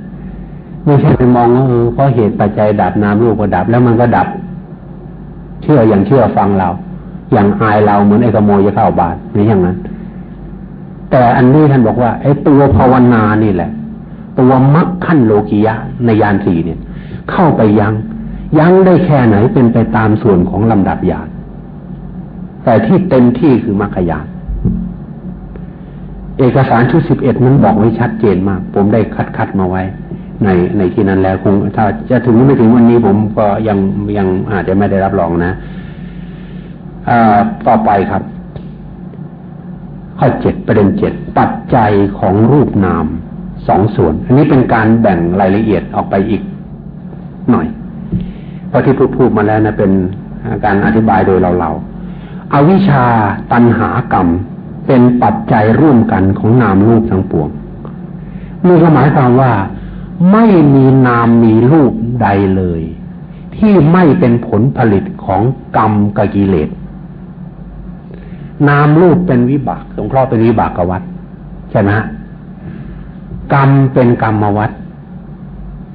ไม่ใช่ไปมองว่าเออเพราะเหตุปัจจัยดับนามรูปก็ดับ แล้วมันก็ดับ เชื่ออย่างเชื่อฟังเรา อย่างอายเราเหมือนไอ้ขโมยจะเข้าบาตนี่อย่างนั้น แต่อันนี้ท่านบอกว่าไอ้ตัวภาวนานี่แหละ ตัวมรรคขั้นโลกิยะในยานสี่เนี่ย เข้าไปยังยังได้แค่ไหนเป็นไปตามส่วนของลำดับยานแต่ที่เต็มที่คือมรรคยาน เอกสารชุดสิบเอ็ดนั้นบอกไว้ชัดเจนมาก ผมได้คัดคัดมาไว้ ในในที่นั้นแล้วคงถ้าจะถึงไม่ถึงวันนี้ผมก็ยังยังอาจจะไม่ได้รับรองนะต่อไปครับ ข้อเจ็ดประเด็นเจ็ดปัจจัยของรูปนามสองส่วน อันนี้เป็นการแบ่งรายละเอียดออกไปอีกหน่อย เพราะที่พูดพูดมาแล้วนะเป็นการอธิบายโดยเราเอาวิชาตันหากรรม เป็นปัจจัยร่วมกันของนามรูปทั้งปวงนี่ก็หมายความว่า ไม่มีนามมีรูปใดเลย ที่ไม่เป็นผลผลิตของกรรมกกิเลสนามรูปเป็นวิบากสงเคราะห์เป็นวิบากกวัฏใช่ไหมกรรมเป็นกรรมวัฏ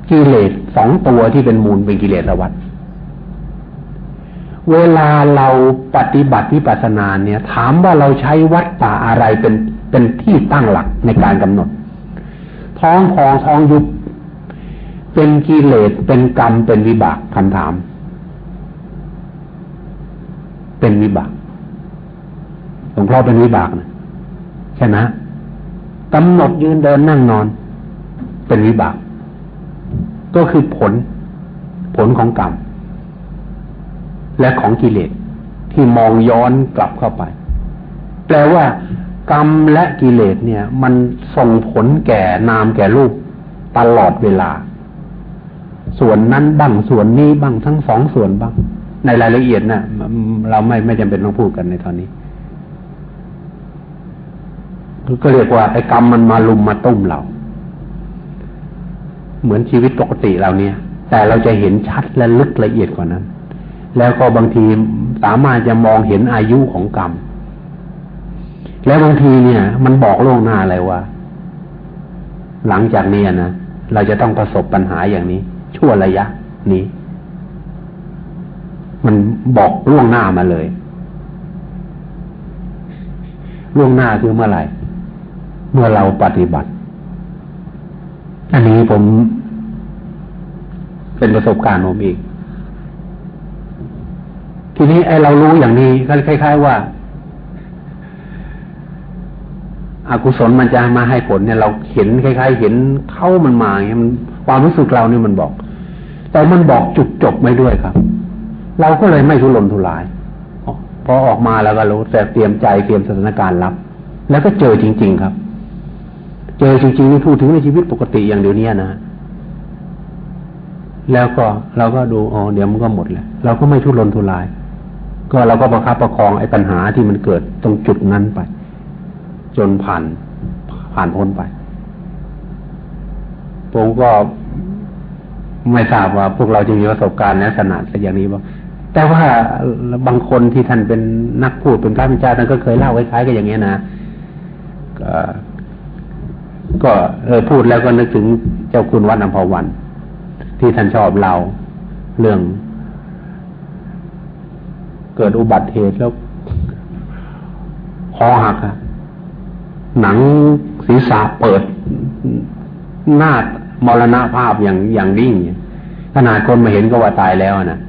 กิเลสสองตัวที่เป็นมูลเป็นกิเลสวัฏ เวลาเราปฏิบัติวิปัสสนาเนี่ย ถามว่าเราใช้วัดป่าอะไรเป็นเป็นที่ตั้งหลักในการกำหนด ท้องพองท้องยุบเป็นกิเลสเป็นกรรมเป็นวิบากคำถาม เป็นวิบากหลวงพ่อเป็นวิบากนะใช่ไหมกำหนดยืนเดินนั่งนอน เป็นวิบาก ก็คือผล ผลของกรรม และของกิเลสที่มองย้อนกลับเข้าไป แปลว่ากรรมและกิเลสเนี่ย มันส่งผลแก่นามแก่รูปตลอดเวลา ส่วนนั้นบ้างส่วนนี้บ้างทั้งสองส่วนบ้าง ในรายละเอียดนะ่ะเราไม่ไม่จำเป็นต้องพูดกันในตอนนี้ก็เรียกว่าไอ้กรรมมันมาลุมมาตุ้มเรา เหมือนชีวิตปกติเราเนี่ย แต่เราจะเห็นชัดและลึกละเอียดกว่านั้น แล้วก็บางทีสามารถจะมองเห็นอายุของกรรม แล้วบางทีเนี่ย มันบอกล่วงหน้าเลยว่า หลังจากนี้นะเราจะต้องประสบปัญหาอย่างนี้ ชั่วระยะ นี้ มันบอกล่วงหน้ามาเลยล่วงหน้าคือเมื่อไหร่ เมื่อเราปฏิบัติ อันนี้ผมเป็นประสบการณ์ผมเอง ทีนี้ไอ้เรารู้อย่างนี้ก็คล้าย ๆ ว่าอากุศลมันจะมาให้ผลเนี่ยเราเห็นคล้าย ๆ เห็นเข้ามันมาเนี่ยมันความรู้สึกเราเนี่ยมันบอก แต่มันบอกจุดจบไม่ด้วยครับ เราก็เลยไม่ทุรนทุรายพอออกมาแล้วก็รู้แต่เตรียมใจเตรียมสถานการณ์รับ แล้วก็เจอจริง ๆ ครับ เจอจริงๆนี่พูดถึงในชีวิตปกติอย่างเดียวนี้นะแล้วก็เราก็ดูอ๋อเดี๋ยวมันก็หมดแล้วเราก็ไม่ทุรนทุราย ก็เราก็ประคับประคองไอ้ปัญหาที่มันเกิดตรงจุดนั้นไป จนผ่านผ่านพ้นไปผมก็ไม่ทราบว่า พวกเราจะมีประสบการณ์ลักษณะอย่างนี้บ้างแต่ว่าบางคนที่ท่านเป็นนักพูดเป็นพระมิจาท่านก็เคยเล่าคล้ายๆกันอย่างเงี้ยนะก็เออพูดแล้วก็นึกถึงเจ้าคุณวัดอัมพวัน ที่ท่านชอบเล่าเรื่อง เกิดอุบัติเหตุแล้วคอหักอะหนังศีรษะเปิด หน้ามรณะภาพอย่างอย่างดิ่งขนาดคนมาเห็นก็ว่าตายแล้วนะ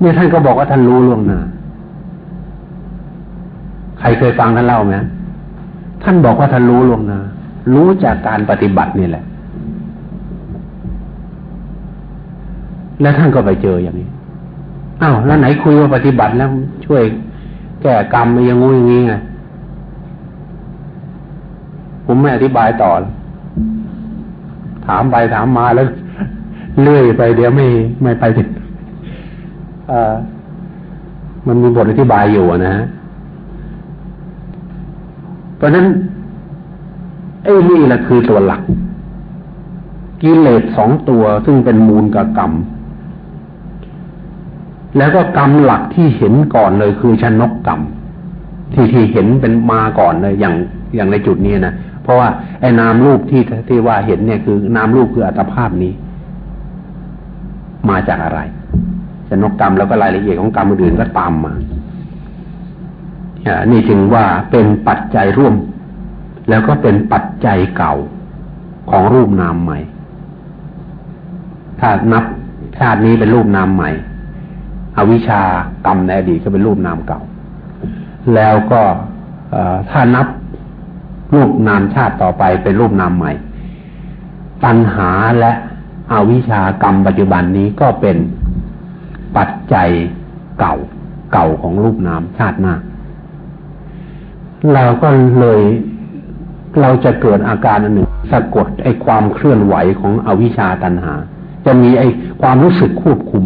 เนี่ยท่านก็บอกว่าท่านรู้ล่วงหน้าใครเคยฟังท่านเล่าไหมท่านบอกว่าท่านรู้ล่วงหน้ารู้จากการปฏิบัตินี่แหละ แล้วท่านก็ไปเจออย่างนี้ อ้าวแล้วไหนคุยว่าปฏิบัติแล้วช่วยแก้กรรมมายังงูอย่างนี้ไงผมไม่อธิบายต่อ ถามไปถามมาแล้วเลื่อยไปเดี๋ยวไม่ไม่ไปถึงมันมีบทอธิบายอยู่นะฮะเพราะนั้นไอ้นี่แหละคือตัวหลัก กิเลสสองตัวซึ่งเป็นมูลกับกรรม แล้วก็กรรมหลักที่เห็นก่อนเลยคือชนกกรรมที่ที่เห็นเป็นมาก่อนเลยอย่างอย่างในจุดนี้นะเพราะว่าไอ้นามรูปที่ที่ว่าเห็นเนี่ยคือนามรูปคืออัตภาพนี้ มาจากอะไรชนกกรรมแล้วก็รายละเอียดของกรรมอื่นก็ตามมานี่จึงว่าเป็นปัจจัยร่วม แล้วก็เป็นปัจจัยเก่าของรูปนามใหม่ ถ้านับชาตินี้เป็นรูปนามใหม่ อวิชากรรมในอดีตก็เป็นรูปนามเก่า แล้วก็ถ้านับรูปนามชาติต่อไปเป็นรูปนามใหม่ ปัญหาและอวิชากรรมปัจจุบันนี้ก็เป็นปัจจัยเก่าเก่าของรูปนามชาติหน้าเราก็เลยเราจะเกิดอาการอันหนึ่งสะกดไอ้ความเคลื่อนไหวของอวิชชาตันหา จะมีไอ้ความรู้สึกควบคุม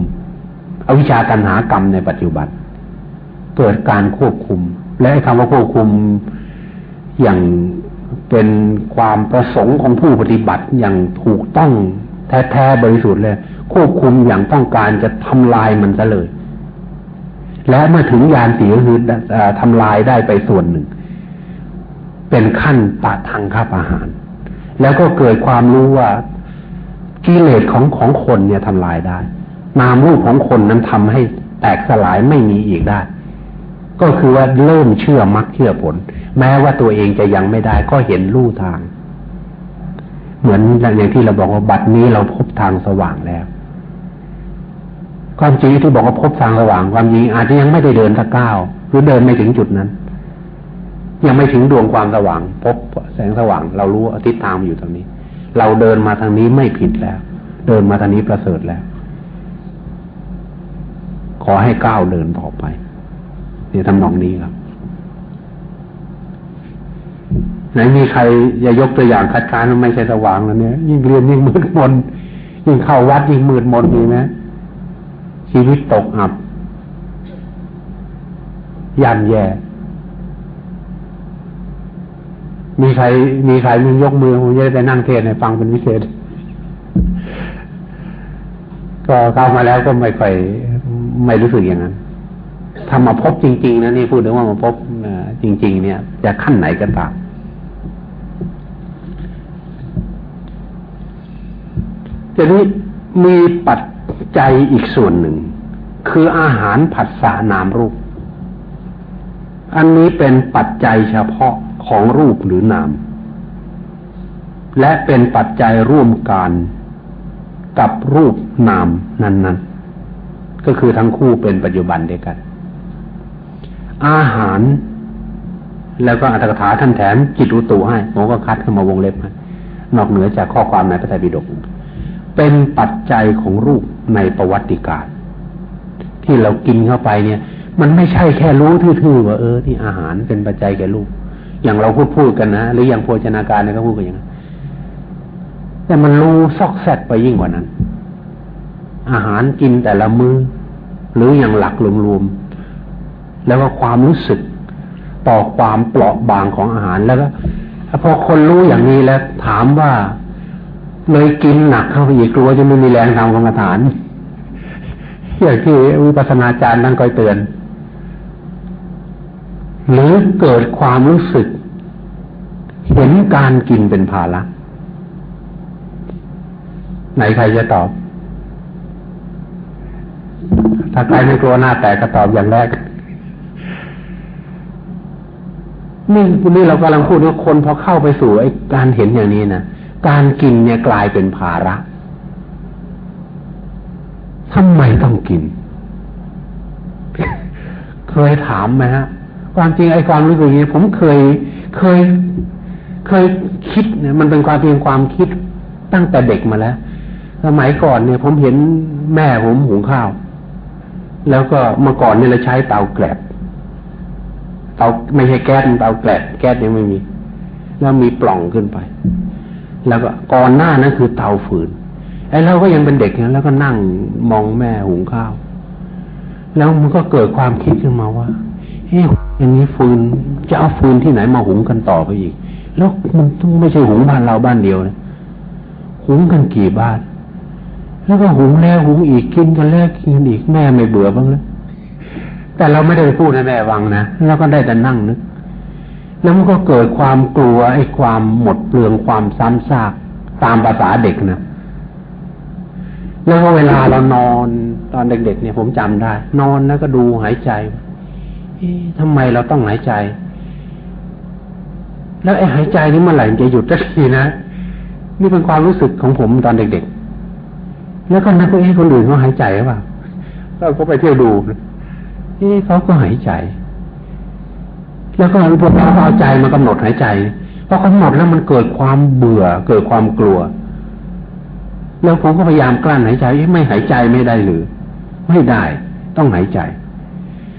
อวิชาตันหากรรมในปัจจุบัน เกิดการควบคุม และคำว่าควบคุมอย่างเป็นความประสงค์ของผู้ปฏิบัติอย่างถูกต้องแท้ๆบริสุทธิ์เลย ควบคุมอย่างต้องการจะทำลายมันซะเลย และเมื่อถึงยานสีก็คือทำลายได้ไปส่วนหนึ่ง เป็นขั้นปะทางคับอาหาร แล้วก็เกิดความรู้ว่ากิเลสของของคนเนี่ยทำลายได้ นามรูปของคนนั้นทำให้แตกสลายไม่มีอีกได้ ก็คือว่าเริ่มเชื่อมรรคเชื่อผล แม้ว่าตัวเองจะยังไม่ได้ ก็เห็นลู่ทาง เหมือนอย่างที่เราบอกว่าบัดนี้เราพบทางสว่างแล้ว ความจริงที่บอกว่าพบทางสว่าง ความจริงอาจจะยังไม่ได้เดินสักก้าวหรือเดินไม่ถึงจุดนั้น ยังไม่ถึงดวงความสว่าง พบแสงสว่าง เรารู้อาทิศทางอยู่ทางนี้ เราเดินมาทางนี้ไม่ผิดแล้ว เดินมาทางนี้ประเสริฐแล้ว ขอให้ก้าวเดินต่อไปเนี่ยทำนองนี้ครับไหนมีใครจะยกตัวอย่างคัดค้านไม่ใช่สว่างแล้วเนี่ยยิ่งเรียนยิ่งมืดมนยิ่งเข้าวัดยิ่งมืดมนดีไหมชีวิตตกอับยันแย่ มีใคร มีใครมึงยกมือผมจะได้ไปนั่งเทศในฟังเป็นพิเศษ ก็เข้ามาแล้วก็ไม่ค่อยไม่รู้สึกอย่างนั้นถ้ามาพบจริง ๆ นะนี่พูดถึงว่ามาพบจริง ๆ เนี่ย จะขั้นไหนก็ตามทีนี้มีปัจจัยอีกส่วนหนึ่ง คืออาหารผัสสะนามรูป อันนี้เป็นปัจจัยเฉพาะของรูปหรือนาม และเป็นปัจจัยร่วมกัน กับรูปนามนั้น ๆ ก็คือทั้งคู่เป็นปัจจุบันเดียวกัน อาหาร แล้วก็อัตถกถาท่านแถมจิตอุตุให้ผมก็คัดขึ้นมาวงเล็บนอกเหนือจากข้อความในพระไตรปิฎกเป็นปัจจัยของรูปในประวัติการ ที่เรากินเข้าไปเนี่ย มันไม่ใช่แค่รู้ทื่อๆว่าเออที่อาหารเป็นปัจจัยแก่รูปอย่างเราพูดพูดกันนะหรืออย่างโภชนาการเนี่ยก็พูดกันอย่างนั้น แต่มันรู้ซอกแซกไปยิ่งกว่านั้น อาหารกินแต่ละมือหรืออย่างหลักรวมๆแล้วก็ความรู้สึกต่อความเปราะบางของอาหารแล้วก็พอคนรู้อย่างนี้แล้วถามว่าเลยกินหนักเข้าไปอีกกลัวจะไม่มีแรงทำกรรมฐานอย่างที่วิปัสสนาจารย์นั่นก็เตือน หรือเกิดความรู้สึก เห็นการกินเป็นภาระ ไหนใครจะตอบ ถ้าใครไม่กลัวหน้าแตกก็ตอบอย่างแรกนี่นี่เรากำลังพูดว่าคนพอเข้าไปสู่ไอ้การเห็นอย่างนี้นะการกินเนี่ยกลายเป็นภาระทำไมต้องกิน เคยถามไหมฮะ ความจริงไอ้ความรู้สึกนี้ ผมเคย เคย เคยคิดเนี่ยมันเป็นความเพียงความคิดตั้งแต่เด็กมาแล้ว สมัยก่อนเนี่ย ผมเห็นแม่ผมหุงข้าว แล้วก็เมื่อก่อนเนี่ยเราใช้เตาแกลบเตาไม่ใช่แก๊สเตาแกลบแก๊สยังไม่มี แล้วมีปล่องขึ้นไป แล้วก็ก่อนหน้านั้นคือเตาฝืนไอ้เราก็ยังเป็นเด็กนะแล้วก็นั่งมองแม่หุงข้าว แล้วมันก็เกิดความคิดขึ้นมาว่าเฮ้ยอย่างนี้ฟืนจะเอาฟืนที่ไหนมาหุงกันต่อไปอีก แล้วมันต้องไม่ใช่หุงบ้านเราบ้านเดียวนะหุงกันกี่บ้าน แล้วก็หุงแล้วหุงอีกกินกันแล้วกินอีกแม่ไม่เบื่อบ้างเลยแต่เราไม่ได้พูดให้แม่ฟังนะแล้วก็ได้แต่นั่งนึกแล้วมันก็เกิดความกลัวไอ้ความหมดเปลืองความซ้ำซากตามภาษาเด็กนะแล้วเวลาเรานอนตอนเด็ก ๆ เนี่ยผมจำได้ นอนแล้วก็ดูหายใจเอ๊ะทำไมเราต้องหายใจ แล้วไอ้หายใจนี้เมื่อไหร่จะหยุดสักทีนะนี่เป็นความรู้สึกของผมตอนเด็กๆ แล้วก็นักเอ๊ะคนอื่นเขาหายใจหรือเปล่าเราก็ไปเที่ยวดูเอ๊ะเขาก็หายใจ แล้วก็พวกเราเอาใจมากำหนดหายใจพอกำหนดแล้วมันเกิดความเบื่อ เกิดความกลัว แล้วผมก็พยายามกลั้นหายใจไม่หายใจไม่ได้หรือ ไม่ได้ต้องหายใจ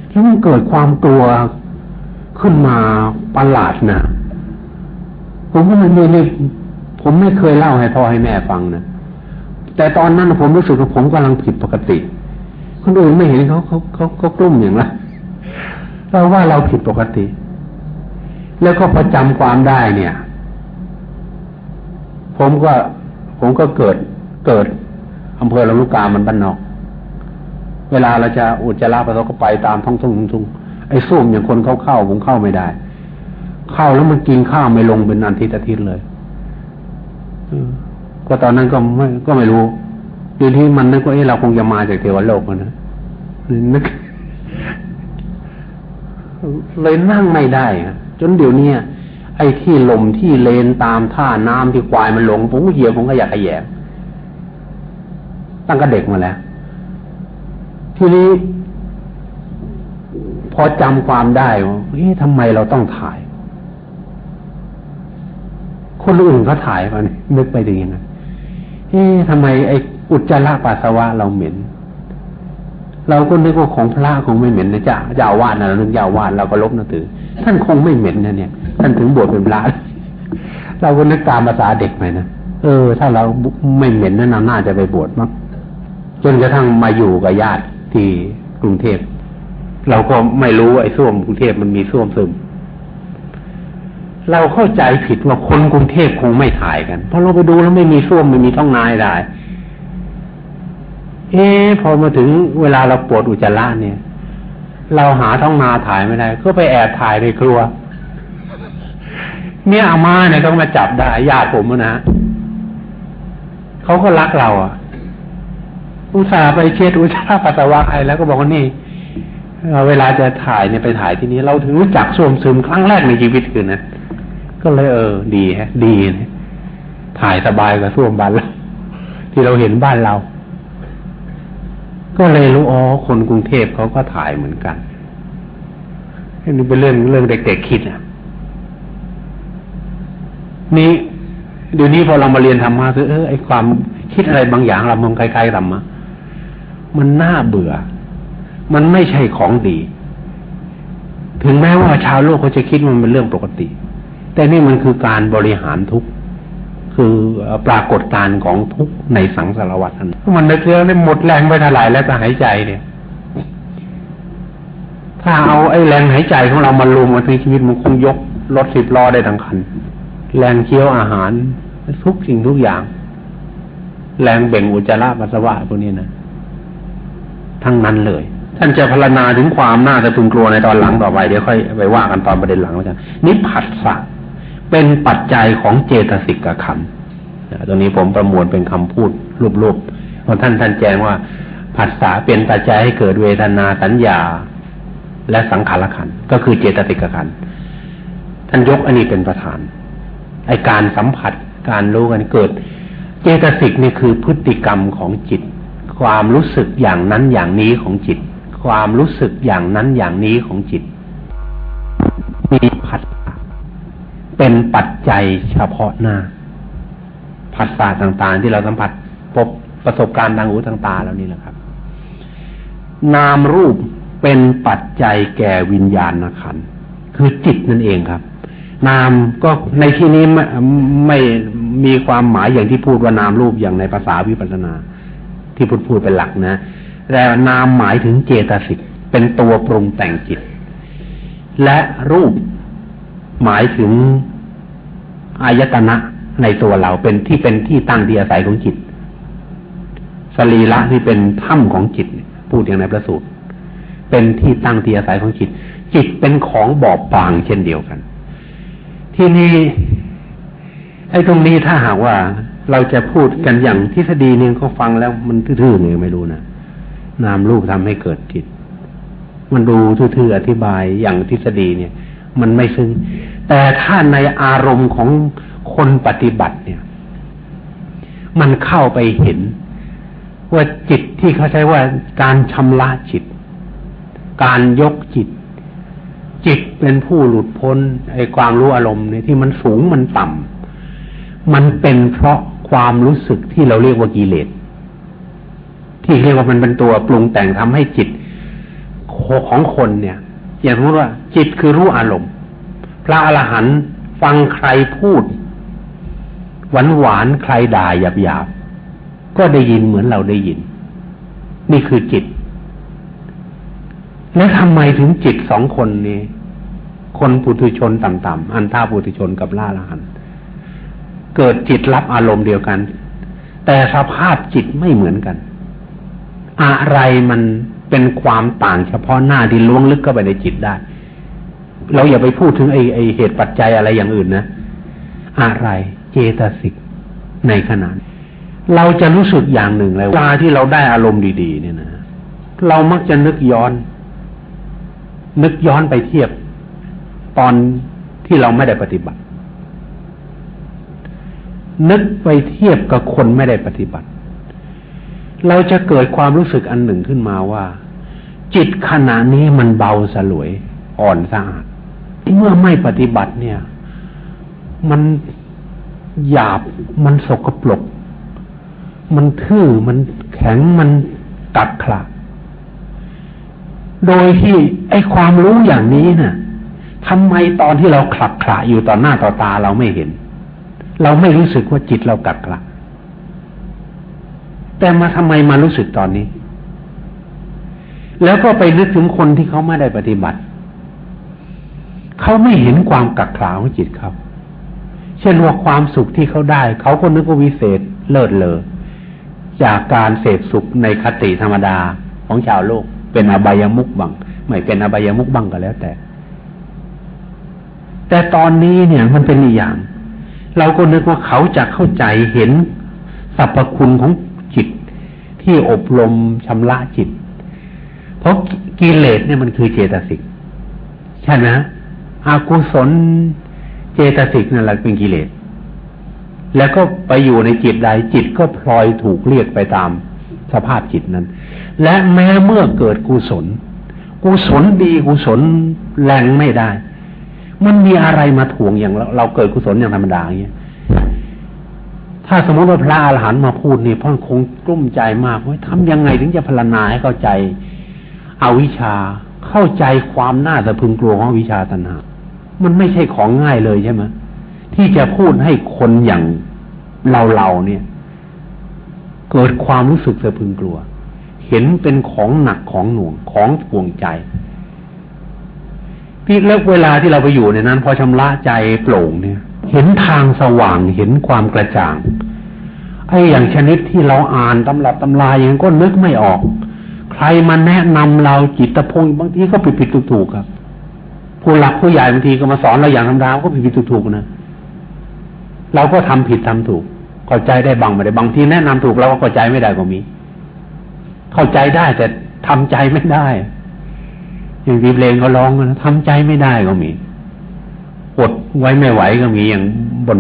แล้วมันเกิดความกลัวขึ้นมาประหลาดนะผมก็ไม่ไม่ผมไม่เคยเล่าให้พ่อให้แม่ฟังนะ แต่ตอนนั้นผมรู้สึกว่าผมกำลังผิดปกติคนอื่นไม่เห็นเขาเขาเขาเขากลุ้มอย่างไรเราว่าเราผิดปกติ แล้วก็ประจำความได้เนี่ย ผมก็ผมก็เกิดเกิดอำเภอลำลูกกามันบ้านนอก เวลาเราจะอุจจาระไปเราก็ไปตามท้องทุ่งทุ่งไอ้ส้วมอย่างคนเขาเข้าผมเข้าไม่ได้ เข้าแล้วมันกินข้าวไม่ลงเป็นอาทิตย์อาทิตย์เลย ก็ตอนนั้นก็ไม่ก็ไม่รู้ดูที่มันนึกว่าเอ้เราคงจะมาจากเทวโลกนะนึกเลยนั่งไม่ได้จนเดี๋ยวนี้ไอ้ที่ลมที่เลนตามท่าน้ำที่ควายมันหลงผมก็เหยียบผมก็อยากขยแยตั้งแต่เด็กมาแล้ว ทีนี้ พอจำความได้ว่าเฮ้ยทำไมเราต้องถ่าย คนอื่นเขาถ่ายมาเนี่ยนึกไปดีนะ เฮ้ยทำไมไอ้อุจจาระปัสสาวะเราเหม็น เราก็นึกว่าของพระคงไม่เหม็นนะจ้าเจ้าวาดนะเรานึกเจ้าวาดเราก็ลบนะถือ ท่านคงไม่เหม็นนะเนี่ย ท่านถึงบวชเป็นพระเราก็นึกตามภาษาเด็กไปนะเออ ถ้าเราไม่เหม็นนั่นน่าจะไปบวชมั้งจนกระทั่งมาอยู่กับญาติที่กรุงเทพเราก็ไม่รู้ไอ้ส้วมกรุงเทพมันมีส้วมซึม เราเข้าใจผิดว่าคนกรุงเทพคงไม่ถ่ายกัน เพราะเราไปดูแล้วไม่มีส้วมไม่มีท้องนายได้เอ๊พอมาถึงเวลาเราปวดอุจจาระเนี่ย เราหาท้องนาถ่ายไม่ได้ ก็ไปแอบถ่ายในครัว เนี่ยอาม่าเนี่ยต้องมาจับได้ญาติผมนะเขาก็รักเราอะ อุตส่าห์ไปเช็ดอุจจาระปัสสาวะใครแล้วก็บอกว่านี่เวลาจะถ่ายเนี่ยไปถ่ายที่นี้ เราถึงรู้จักส้วมซึมครั้งแรกในชีวิตคือนะ ก็เลยเออ ดีฮะ ดีนะถ่ายสบายกว่าส้วมบ้านเราที่เราเห็นบ้านเรา ก็เลยรู้อ๋อคนกรุงเทพเขาก็ถ่ายเหมือนกันนี่เป็นเรื่องเรื่องเด็กๆคิดอะนี่เดี๋ยวนี้พอเรามาเรียนธรรมะคือเออไอความคิดอะไรบางอย่างเรามองไกลๆธรรมะมันน่าเบื่อ มันไม่ใช่ของดี ถึงแม้ว่าชาวโลกเขาจะคิดมันเป็นเรื่องปกติ แต่นี่มันคือการบริหารทุกข์คือปรากฏการณ์ของทุกข์ในสังสารวัฏนั้นมันนึกแล้วได้หมดแรงไปเท่าไหร่แล้วจะหายใจเนี่ย ถ้าเอาไอ้แรงหายใจของเรามารวมกันในชีวิตมันคงยกรถสิบล้อได้ทั้งคัน แรงเคี้ยวอาหารทุกสิ่งทุกอย่าง แรงเบ่งอุจจาระปัสสาวะพวกนี้นะทั้งนั้นเลย ท่านจะพรรณนาถึงความน่าจะพึงกลัวในตอนหลังต่อไปเดี๋ยวค่อยไปว่ากันตอนประเด็นหลังแล้วกันนิพพัสสะ เป็นปัจจัยของเจตสิกกับขันตรงนี้ผมประมวลเป็นคำพูดรูปๆเพราะท่านท่านแจ้งว่าผัสสะเป็นปัจจัยให้เกิดเวทนาสัญญา และสังขารขันก็คือเจตสิกขันท่านยกอันนี้เป็นประธานไอการสัมผัสการรู้กันเกิด เจตสิกนี่คือพฤติกรรมของจิต ความรู้สึกอย่างนั้นอย่างนี้ของจิต ความรู้สึกอย่างนั้นอย่างนี้ของจิตมีผัส เป็นปัจจัยเฉพาะหน้าผัสสะต่างๆ ที่เราสัมผัสพบประสบการณ์ทางหูทางตาแล้วนี่แหละครับ นามรูปเป็นปัจจัยแก่วิญญาณขันคือจิตนั่นเองครับ นามก็ในที่นี้ไม่ไม่มีความหมายอย่างที่พูดว่านามรูปอย่างในภาษาวิปัสสนา ที่พูดพูดเป็นหลักนะแต่นามหมายถึงเจตสิกเป็นตัวปรุงแต่งจิต และรูป หมายถึงอายตนะในตัวเราเป็นที่เป็นที่ตั้งที่อาศัยของจิต สรีระที่เป็นถ้ำของจิต พูดอย่างในพระสูตร เป็นที่ตั้งที่อาศัยของจิต จิตเป็นของบอบบางเช่นเดียวกัน ที่นี้ไอ้ตรงนี้ถ้าหากว่าเราจะพูดกันอย่างทฤษฎีนึงเขาฟังแล้วมันทื่อๆเนี่ยไม่รู้นะนามรูปทำให้เกิดจิต มันดูทื่อๆอธิบายอย่างทฤษฎีเนี่ย มันไม่ซึ้งแต่ถ้าในอารมณ์ของคนปฏิบัติเนี่ย มันเข้าไปเห็น ว่าจิตที่เขาใช้ว่าการชำระจิต การยกจิต จิตเป็นผู้หลุดพ้นไอ้ความรู้อารมณ์เนี่ยที่มันสูงมันต่ำมันเป็นเพราะความรู้สึกที่เราเรียกว่ากิเลสที่เรียกว่ามันเป็นตัวปรุงแต่งทำให้จิตของคนเนี่ย อย่างสมมติว่า จิตคือรู้อารมณ์ พระอรหันต์ฟังใครพูด หวานหวานใครด่าหยาบหยาบก็ได้ยินเหมือนเราได้ยิน นี่คือจิต แล้วทำไมถึงจิตสองคนนี้ คนปุถุชนต่ำๆอันท่าปุถุชนกับล่าละหันเกิดจิตรับอารมณ์เดียวกัน แต่สภาพจิตไม่เหมือนกัน อะไรมันเป็นความต่างเฉพาะหน้าที่ล้วงลึกเข้าไปในจิตได้ เราอย่าไปพูดถึงไอ้ไอเหตุปัจจัยอะไรอย่างอื่นนะอะไรเจตสิกในขณะเราจะรู้สึกอย่างหนึ่งเลยเวลาที่เราได้อารมณ์ดี ๆ เนี่ยนะเรามักจะนึกย้อน นึกย้อนไปเทียบ ตอนที่เราไม่ได้ปฏิบัติ นึกไปเทียบกับคนไม่ได้ปฏิบัติ เราจะเกิดความรู้สึกอันหนึ่งขึ้นมาว่า จิตขณะนี้มันเบาสลวย อ่อนสะอาด เมื่อไม่ปฏิบัติเนี่ย มันหยาบมันสกปรกมันทื่อมันแข็งมันกัดขละโดยที่ไอ้ความรู้อย่างนี้นะ่ะทำไมตอนที่เราขลักขละอยู่ต่อหน้าต่อตาเราไม่เห็น เราไม่รู้สึกว่าจิตเรากัดกละแต่มาทำไมมารู้สึกตอนนี้ แล้วก็ไปนึกถึงคนที่เขาไม่ได้ปฏิบัติ เขาไม่เห็นความกักขาของจิตเขาเช่นว่าความสุขที่เขาได้ เขาก็นึกว่าวิเศษเลิศเลอจากการเสพสุขในคติธรรมดาของชาวโลก เป็นอบายมุกบังไม่เป็นอบายมุกบังก็แล้วแต่ แต่ตอนนี้เนี่ยมันเป็นอีกอย่าง เราก็นึกว่าเขาจะเข้าใจเห็นสรรพคุณของจิต ที่อบรมชำระจิต เพราะกิเลสเนี่ยมันคือเจตสิกใช่ไหม อากุศลเจตสิกนั่นแหละเป็นกิเลส แล้วก็ไปอยู่ในจิตใดจิตก็พลอยถูกเรียกไปตามสภาพจิตนั้น และแม้เมื่อเกิดกุศล กุศลดีกุศลแรงไม่ได้ มันมีอะไรมาถ่วงอย่างเราเราเกิดกุศลอย่างธรรมดาอย่างเงี้ยถ้าสมมติว่าพระอาหารหันต์มาพูดนี่พ่อคงกลุ้มใจมากว่าทำยังไงถึงจะพรรณนาให้เข้าใจ เอาวิชาเข้าใจความน่าสะพึงกลัวของวิชาตัณหา มันไม่ใช่ของง่ายเลยใช่ไหมที่จะพูดให้คนอย่างเราเราเนี่ย เกิดความรู้สึกสะพึงกลัว เห็นเป็นของหนักของหน่วงของห่วงใจพี่เลิกเวลาที่เราไปอยู่ในนั้น พอชำระใจโปร่งเนี่ย เห็นทางสว่างเห็นความกระจ่างไอ้อย่างชนิดที่เราอ่านตำรับตำราอย่างก็นึกไม่ออก ใครมาแนะนำเราจิตพงบางทีก็ผิดผิดถูกถูกครับ ผู้หลักผู้ใหญ่บางทีก็มาสอนเราอย่างธรรมดาก็ผิดผิดถูกถูกนะเราก็ทำผิดทำถูกเข้าใจได้บางไม่ได้บางทีแนะนำถูกเราก็เข้าใจไม่ได้ก็มี เข้าใจได้แต่ทำใจไม่ได้อย่างทีเพลงเขาร้องนะทำใจไม่ได้ก็มีอดไว้ไม่ไหวก็มีอย่าง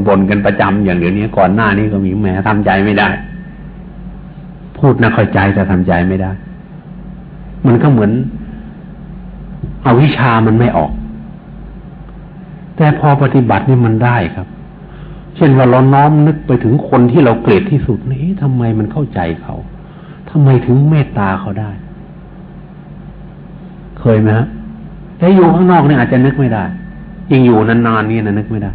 บ่นๆกันประจำอย่างเดี๋ยวนี้ก่อนหน้านี้ก็มีแหมทำใจไม่ได้ พูดนะเข้าใจแต่ทำใจไม่ได้ มันก็เหมือน เอาวิชามันไม่ออก แต่พอปฏิบัตินี่มันได้ครับ เช่นว่าเราน้อมนึกไปถึงคนที่เราเกลียดที่สุดนี่ทำไมมันเข้าใจเขาทำไมถึงเมตตาเขาได้ เคยไหมฮะแต่อยู่ข้างนอกเนี่ยอาจจะนึกไม่ได้ยิ่งอยู่นานๆนี่นะนึกไม่ได้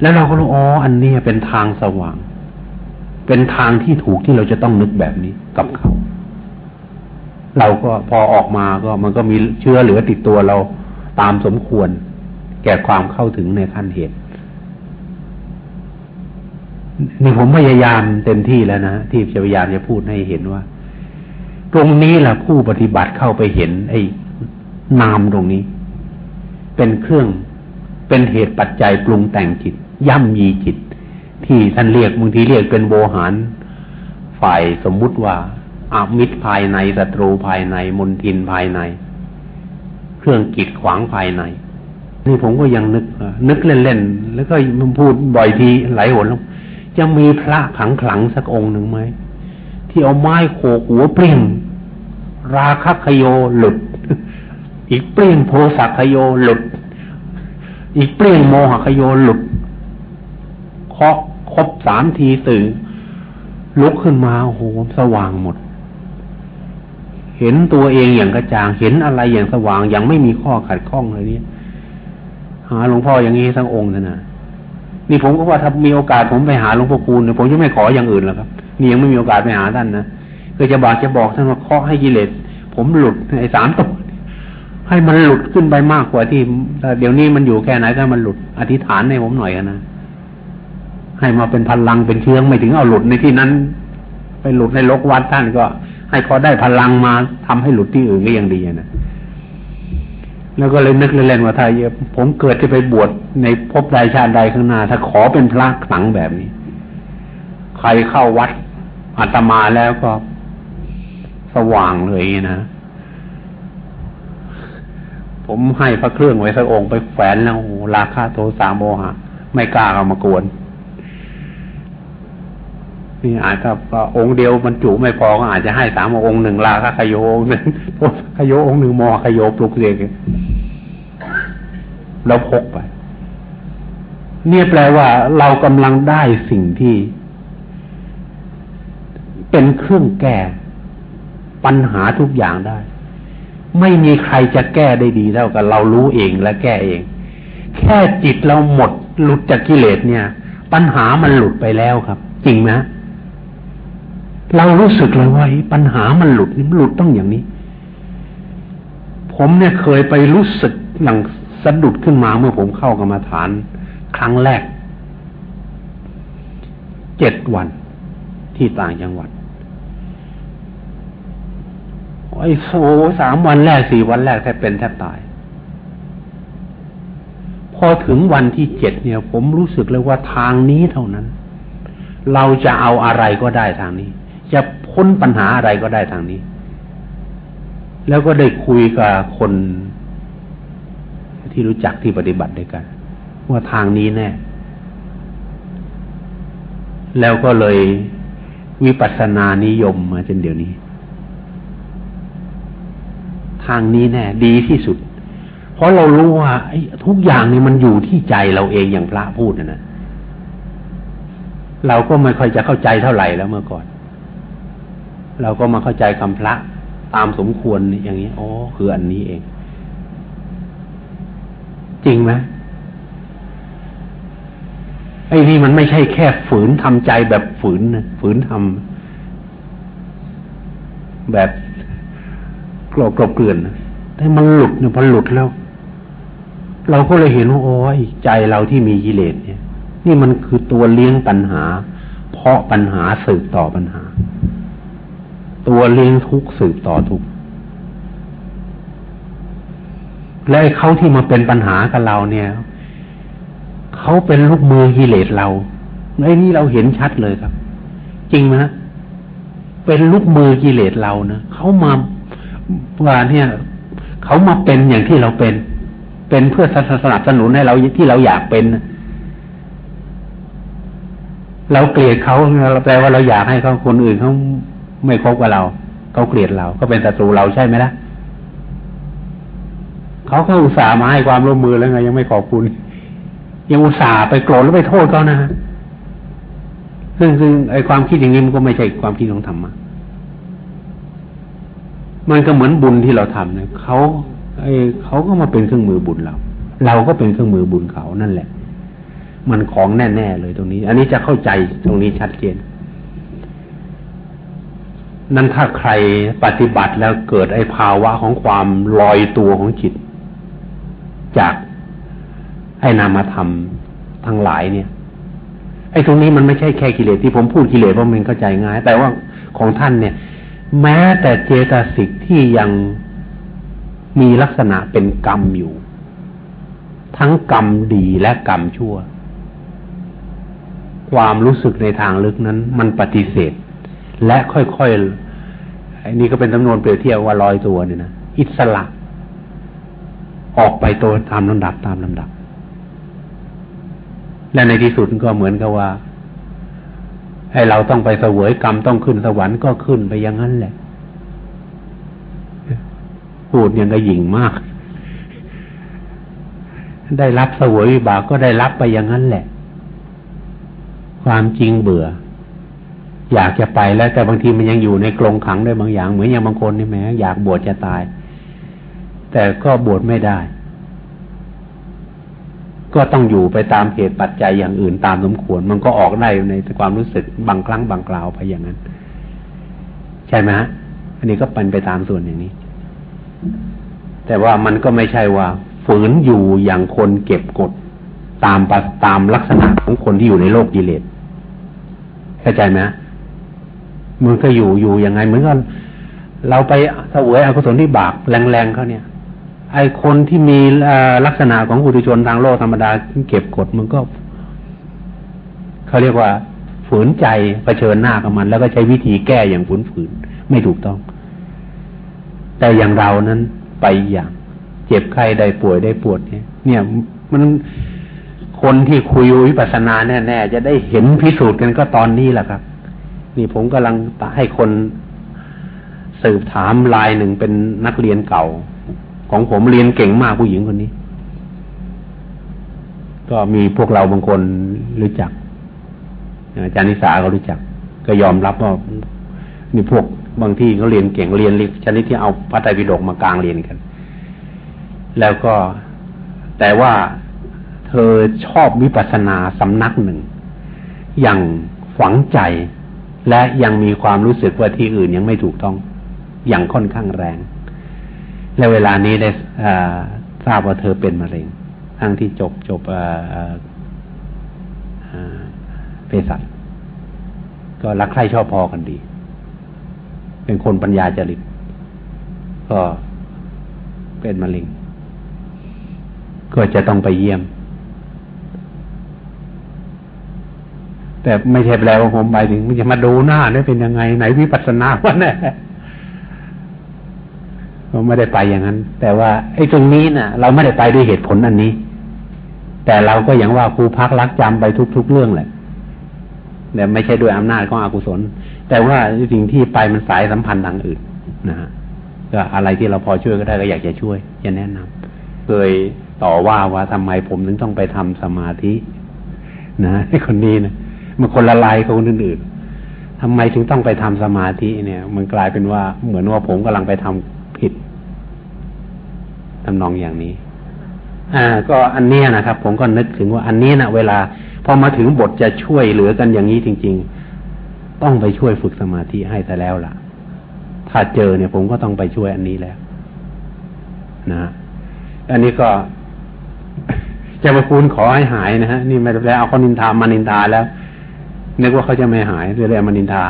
แล้วเราก็รู้อ๋ออันนี้เป็นทางสว่าง เป็นทางที่ถูกที่เราจะต้องนึกแบบนี้กับเขาเราก็พอออกมาก็มันก็มีเชื้อเหลือติดตัวเราตามสมควร แก่ความเข้าถึงในขั้นเหตุนี่ผมพยายามเต็มที่แล้วนะที่จะพยายามจะพูดให้เห็นว่า ตรงนี้แหละผู้ปฏิบัติเข้าไปเห็น ไอ้นามตรงนี้ เป็นเครื่องเป็นเหตุปัจจัยปรุงแต่งจิต ย่ำยีจิต ที่ท่านเรียกบางทีเรียกเป็นโบหารฝ่ายสมมุติว่าอามิตรภายในศัตรูภายในมนทินภายใน เครื่องกิดขวางภายใน นี่ผมก็ยังนึกนึกเล่นๆแล้วก็มันพูดบ่อยทีหลายหนแล้วจะมีพระขังขลังสักองค์หนึ่งไหมที่เอาไม้โขกหัวเปรี้ยงราคะขโยหลุด อีกเปรี้ยงโทสักขโยหลุด อีกเปรี้ยงโมหขโยหลุดเคาะครบสามทีตื่นลุกขึ้นมาโอ้โหสว่างหมด เห็นตัวเองอย่างกระจ่างเห็นอะไรอย่างสว่างอย่างไม่มีข้อขัดข้องเลยเนี่ย หาหลวงพ่ออย่างนี้ทั้งองค์นะนี่ผมก็ว่าถ้ามีโอกาสผมไปหาหลวงพ่อคูณเนี่ยผมจะไม่ขออย่างอื่นแล้วครับนี่ยังไม่มีโอกาสไปหาท่านนะก็จะบอกจะบอกท่านว่าเคาะให้กิเลสผมหลุดไอ้สามตัวให้มันหลุดขึ้นไปมากกว่าที่เดี๋ยวนี้มันอยู่แค่ไหนก็มันหลุดอธิษฐานให้ผมหน่อยนะให้มาเป็นพลังเป็นเชื้อไม่ถึงเอาหลุดในที่นั้น ไปหลุดในลกวัดท่านก็ ให้พอได้พลังมาทำให้หลุดที่อื่นก็ยังดีนะ แล้วก็เลยนึกเล่นๆว่าถ้าผมเกิดจะไปบวชในภพใดชาติใดข้างหน้า ถ้าขอเป็นพระขลังแบบนี้ ใครเข้าวัดอาตมาแล้วก็สว่างเลยนะผมให้พระเครื่องไว้สักองค์ไปแขวนแล้วราคาโทสามโมหะ ไม่กล้าเอามากวน นี่อาจจะองค์เดียวมันจุไม่พอก็อาจจะให้สามองค์หนึ่งลาคาขยโยองหนึ่งโทขยโยองหนึ่งมอขยโยปลุกเสกแล้วพกไป เนี่ยแปลว่าเรากำลังได้สิ่งที่ เป็นเครื่องแก้ปัญหาทุกอย่างได้ ไม่มีใครจะแก้ได้ดีเท่ากับเรารู้เองและแก้เอง แค่จิตเราหมดหลุดจากกิเลสเนี่ย ปัญหามันหลุดไปแล้วครับ จริงไหม เรารู้สึกเลยว่าปัญหามันหลุดมันหลุดต้องอย่างนี้ ผมเนี่ยเคยไปรู้สึกอย่างสะดุดขึ้นมาเมื่อผมเข้ากรรมาฐาน ครั้งแรกเจ็ดวันที่ต่างจังหวัดไอ้โซสามวันแรกสี่วันแรกแทบเป็นแทบตาย พอถึงวันที่เจ็ดเนี่ย ผมรู้สึกเลยว่าทางนี้เท่านั้น เราจะเอาอะไรก็ได้ทางนี้ จะพ้นปัญหาอะไรก็ได้ทางนี้ แล้วก็ได้คุยกับคนที่รู้จักที่ปฏิบัติด้วยกัน ว่าทางนี้แน่ แล้วก็เลยวิปัสสนานิยมมาจนเดี๋ยวนี้ ทางนี้แน่ ดีที่สุด เพราะเรารู้ว่าทุกอย่างนี่มันอยู่ที่ใจเราเองอย่างพระพูดนะนะเราก็ไม่ค่อยจะเข้าใจเท่าไหร่แล้วเมื่อก่อน เราก็มาเข้าใจคำพระตามสมควรอย่างนี้อ๋อคืออันนี้เอง จริงไหมไอ้นี่มันไม่ใช่แค่ฝืนทำใจแบบฝืนฝืนทำแบบกลบกลบเกลื่อนแต่มันหลุดเนี่ยพอหลุดแล้ว เราก็เลยเห็นว่าโอ้ยใจเราที่มีกิเลสเนี่ย นี่มันคือตัวเลี้ยงปัญหา เพราะปัญหาสืบต่อปัญหา ตัวเลี้ยงทุกสืบต่อทุกและเขาที่มาเป็นปัญหากับเราเนี่ยเขาเป็นลูกมือกิเลสเราไอ้นี่เราเห็นชัดเลยครับ จริงไหมเป็นลูกมือกิเลสเรานะเขามาว่าเนี่ยเขามาเป็นอย่างที่เราเป็น เป็นเพื่อสนับสนุนให้เราที่เราอยากเป็นเราเกลียดเขาเราแปลว่าเราอยากให้เขาคนอื่นเขา ไม่คบกับเราเขาเกลียดเราก็เป็นศัตรูเราใช่ไหมล่ะเขาก็อุตส่าห์มาให้ความร่วมมือแล้วไงยังไม่ขอบคุณ ยังอุตส่าห์ไปโกรธแล้วไปโทษเขานะฮะซึ่งซึ่งไอความคิดอย่างนี้มันก็ไม่ใช่ความคิดของธรรมะมันก็เหมือนบุญที่เราทำเนี่ยเขาไอเขาก็มาเป็นเครื่องมือบุญเรา เราก็เป็นเครื่องมือบุญเขานั่นแหละ มันของแน่ๆเลยตรงนี้ อันนี้จะเข้าใจตรงนี้ชัดเจน นั้นถ้าใครปฏิบัติแล้วเกิดไอ้ภาวะของความลอยตัวของจิต จากไอ้นามธรรมทั้งหลายเนี่ย ไอ้ตรงนี้มันไม่ใช่แค่กิเลสที่ผมพูดกิเลสเพราะมันเข้าใจง่าย แต่ว่าของท่านเนี่ย แม้แต่เจตสิกที่ยังมีลักษณะเป็นกรรมอยู่ ทั้งกรรมดีและกรรมชั่ว ความรู้สึกในทางลึกนั้น มันปฏิเสธ และค่อยๆอ้นี่ก็เป็นจำนวนเปรียบเทียบว่าลอยตัวเนี่ยนะอิสระ ออกไปตัวตามลำดับตามลำดับ และในที่สุดก็เหมือนกับว่า ให้เราต้องไปเสวยกรรมต้องขึ้นสวรรค์ก็ขึ้นไปอย่างนั้นแหละ พูดยังกระหยิ่งมาก ได้รับเสวยวิบากก็ได้รับไปอย่างนั้นแหละ ความจริงเบื่อ อยากจะไปแล้วแต่บางทีมันยังอยู่ในกรงขังด้วยบางอย่าง เหมือนอย่างบางคนนี่แม้อยากบวชจะตาย แต่ก็บวชไม่ได้ ก็ต้องอยู่ไปตามเหตุปัจจัยอย่างอื่นตามสมควร มันก็ออกได้ในความรู้สึกบางครั้งบางคราวไปอย่างนั้น ใช่ไหมฮะอันนี้ก็เป็นไปตามส่วนอย่างนี้ แต่ว่ามันก็ไม่ใช่ว่า ฝืนอยู่อย่างคนเก็บกดตามตามลักษณะของคนที่อยู่ในโลกกิเลสเข้าใจไหม มันก็อยู่อยู่ยังไงเหมือนกันเราไปเสวยอกุศลที่บากแรงๆเขาเนี่ย ไอคนที่มีลักษณะของอุตุชนทางโลกธรรมดาเก็บกดมันก็เขาเรียกว่าฝืนใจเผชิญหน้ากับมัน แล้วก็ใช้วิธีแก้อย่างฝืนฝืนไม่ถูกต้อง แต่อย่างเรานั้นไปอย่างเจ็บไข้ได้ป่วยได้ปวดเนี่ย เนี่ยมันคนที่คุยวิปัสสนาแน่ๆจะได้เห็นพิสูจน์กันก็ตอนนี้แหละครับ นี่ผมกำลังให้คนสืบถามลายหนึ่งเป็นนักเรียนเก่า ของผมเรียนเก่งมากผู้หญิงคนนี้ ก็มีพวกเราบางคนรู้จักอาจารย์นิสาเขารู้จัก ก็ยอมรับว่ามีพวกบางที่เขาเรียนเก่งเรียนชนิดที่เอาพระไตรปิฎกมากลางเรียนกัน แล้วก็แต่ว่าเธอชอบวิปัสสนาสำนักหนึ่ง อย่างฝังใจ และยังมีความรู้สึกว่าที่อื่นยังไม่ถูกต้องอย่างค่อนข้างแรง และเวลานี้ได้ทราบว่าเธอเป็นมะเร็งทั้งที่จบจบเภสัชก็รักใคร่ชอบพอกันดี เป็นคนปัญญาจริต ก็เป็นมะเร็ง ก็จะต้องไปเยี่ยม แต่ไม่ใช่แปลว่าผมไปถึงมันจะมาดูหน้าได้เป็นยังไงไหนวิปัสสนาวะเนี่ยเราไม่ได้ไปอย่างนั้น แต่ว่าไอ้ตรงนี้นะ่ะ เราไม่ได้ไปด้วยเหตุผลอันนี้ แต่เราก็อย่างว่าครูพักรักจำไปทุก ๆ เรื่องแหละแต่ไม่ใช่ด้วยอำนาจของอกุศล แต่ว่าสิ่งที่ไปมันสายสัมพันธ์ทางอื่นนะฮะก็อะไรที่เราพอช่วยก็ได้ก็อยากจะช่วยจะแนะนำเคยต่อว่าว่าทำไมผมถึงต้องไปทำสมาธิ นะไอ้คนนี้นะ มันคนละลายกับคนอื่นๆทำไมถึงต้องไปทำสมาธิเนี่ย มันกลายเป็นว่าเหมือนว่าผมกำลังไปทำผิดทำนองอย่างนี้ อ่า ก็อันนี้นะครับ ผมก็นึกถึงว่าอันนี้นะเวลาพอมาถึงบทจะช่วยเหลือกันอย่างนี้จริง ๆ ต้องไปช่วยฝึกสมาธิให้แต่แล้วล่ะ ถ้าเจอเนี่ย ผมก็ต้องไปช่วยอันนี้แล้ว นะอันนี้ก็จะมาคูณขอให้หายนะฮะนี่ไม่ได้เอาเขานินทามานินทาแล้ว นึกว่าเขาจะไม่หายเลยเอามานินทา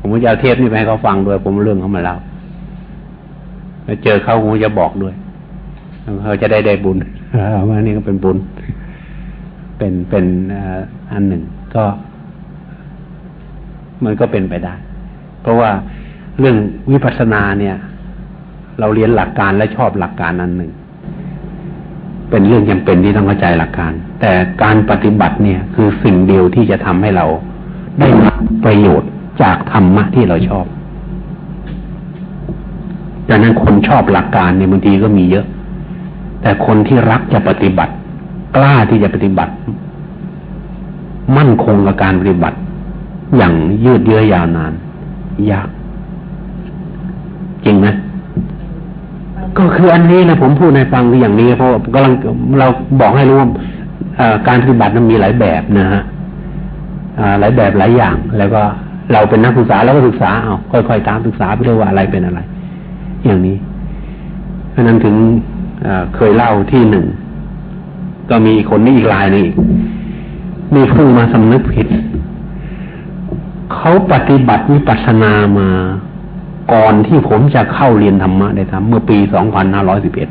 ผมก็จะเอาเทปนี่ไปให้เขาฟังด้วย ผมเรื่องเขามาแล้วเจอเขาผมจะบอกด้วยเขาจะได้ได้บุญว่านี่ก็เป็นบุญ เป็นเป็นอันหนึ่ง ก็ มันก็เป็นไปได้ เพราะว่าเรื่องวิปัสสนาเนี่ย เราเรียนหลักการและชอบหลักการอันหนึ่ง เป็นเรื่องจำเป็นที่ต้องเข้าใจหลักการ แต่การปฏิบัติเนี่ย คือสิ่งเดียวที่จะทำให้เรา ได้รับประโยชน์จากธรรมะที่เราชอบดังนั้นคนชอบหลักการเนี่ยบางทีก็มีเยอะ แต่คนที่รักจะปฏิบัติ กล้าที่จะปฏิบัติ มั่นคงกับการปฏิบัติ อย่างยืดเยื้อยาวนาน ยาก จริงไหมก็คืออันนี้นะผมพูดในฟังอย่างนี้ เพราะกำลังเราบอกให้รู้ว่าการปฏิบัติมันมีหลายแบบนะฮะ หลายแบบหลายอย่าง แล้วก็เราเป็นนักศึกษาเราก็ศึกษาเอาค่อยๆตามศึกษาไปด้วยว่าอะไรเป็นอะไร อย่างนี้เพราะนั้นถึงเคยเล่าที่หนึ่งก็มีคนนี้อีกรายนึงมีผู้มาสำนึกผิด เขาปฏิบัติวิปัสสนามา ก่อนที่ผมจะเข้าเรียนธรรมะได้ทำเมื่อปีสองพันห้าร้อยสิบเอ็ด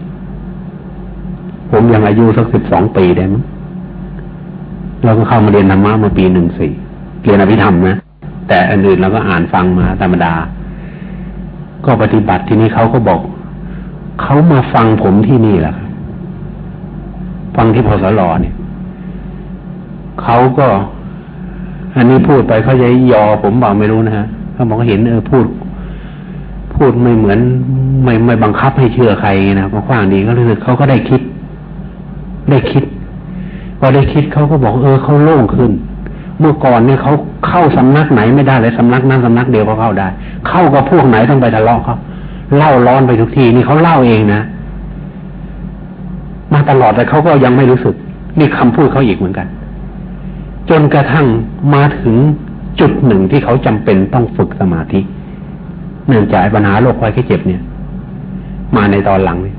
ผมยังอายุสักสิบสองปีได้มั้ง เราก็เข้ามาเรียนธรรมะมาปีหนึ่งสี่เรียนอภิธรรมนะแต่อันอื่นเราก็อ่านฟังมาธรรมดา ก็ปฏิบัติที่นี้เขาก็บอกเขามาฟังผมที่นี่แหละฟังที่พสลเนี่ยเขาก็ อันนี้พูดไปเขาจะยอผมบอกไม่รู้นะฮะเขาบอกเห็นเออพูด พูดไม่เหมือน ไม่ไม่บังคับให้เชื่อใครนะเพราะขว้างดีก็รู้สึกเขาก็ได้คิด ได้คิด พอได้คิดเขาก็บอกเออเขาโล่งขึ้น เมื่อก่อนเนี่ยเขาเข้าสำนักไหนไม่ได้เลยสำนักนั้นสำนักเดียวก็เข้าได้ เข้ากับพวกไหนต้องไปทะเลาะเขาเล่าร้อนไปทุกทีนี่เขาเล่าเองนะมาตลอดแต่เขาก็ยังไม่รู้สึกนี่คำพูดเขาอีกเหมือนกัน จนกระทั่งมาถึงจุดหนึ่งที่เขาจำเป็นต้องฝึกสมาธิ เนื่องจากปัญหาโรคไข้แค่เจ็บเนี่ย มาในตอนหลังเนี่ย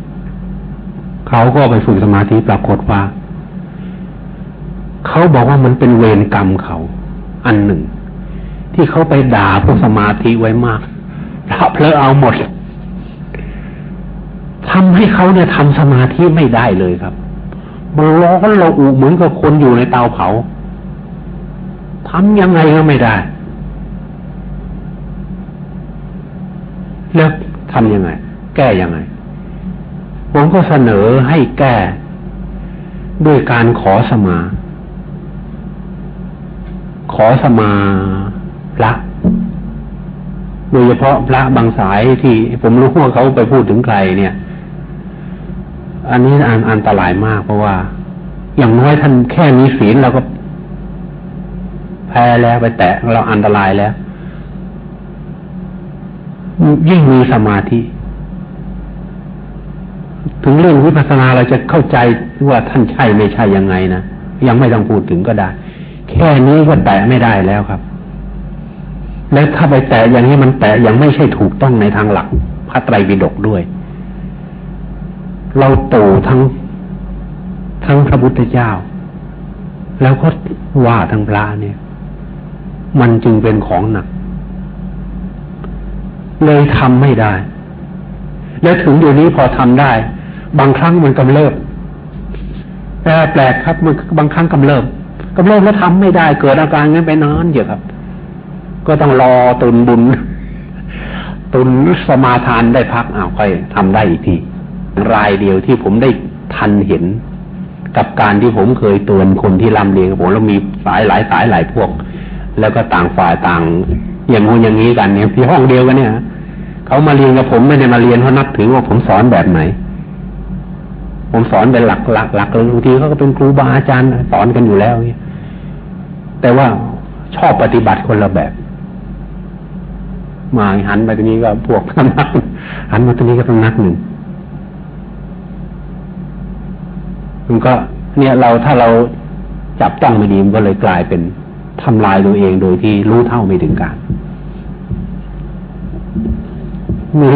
เขาก็ไปฝึกสมาธิปรากฏว่า เขาบอกว่ามันเป็นเวรกรรมเขาอันหนึ่ง ที่เขาไปด่าพวกสมาธิไว้มากรับเลอเอาหมดทำให้เขาเนี่ยทำสมาธิไม่ได้เลยครับมันร้อนเราอุเหมือนกับคนอยู่ในเตาเผาทำยังไงก็ไม่ได้ แล้วทำยังไง แก้ยังไง ผมก็เสนอให้แก้ ด้วยการขอสมา ขอสมาพระโดยเฉพาะพระบางสายที่ผมรู้ว่าเขาไปพูดถึงใครเนี่ย อันนี้อันอันตรายมากเพราะว่า อย่างน้อยท่านแค่มีศีลเราก็แพ้แล้วไปแตะเราอันตรายแล้ว ยิ่งมีสมาธิ ถึงเรื่องวิปัสสนาเราจะเข้าใจว่าท่านใช่ไม่ใช่ยังไงนะยังไม่ต้องพูดถึงก็ได้ แค่นี้ก็แตะไม่ได้แล้วครับ แล้วถ้าไปแตะอย่างนี้มันแตะยังไม่ใช่ถูกต้องในทางหลักพระไตรปิฎกด้วย เราโตทั้งทั้งพระพุทธเจ้า แล้วก็ว่าทั้งพระเนี่ย มันจึงเป็นของหนัก เลยทำไม่ได้ แล้วถึงอยู่นี้พอทำได้ บางครั้งมันกำเริบแต่แปลกครับมันบางครั้งกำเริบ กำเริบแล้วทำไม่ได้ เกิดอาการงั้นไปนานเยอะครับ ก็ต้องรอตุนบุญ ตุนสมาทานได้พักเอาค่อยทำได้อีกทีรายเดียวที่ผมได้ทันเห็น กับการที่ผมเคยเตือนคนที่ร่ำเรียนกับผมแล้วมีสายหลายสายหลายพวก แล้วก็ต่างฝ่ายต่าง อย่างงูอย่างนี้กันเนี่ยที่ห้องเดียวกันเนี่ยเขามาเรียนกับผมไม่ได้มาเรียนเพราะนับถือว่าผมสอนแบบไหน ผมสอนเป็นหลักหลักหลักเลยบางทีเขาก็เป็นครูบาอาจารย์สอนกันอยู่แล้วเนี่ยแต่ว่าชอบปฏิบัติคนละแบบ มาหันไปตรงนี้ก็พวกสำนักหันมาตรงนี้ก็สำนักหนึ่งมันก็ เนี่ยเราถ้าเราจับต้องไม่ดีมันก็เลยกลายเป็นทำลายตัวเองโดยที่รู้เท่าไม่ถึงการมี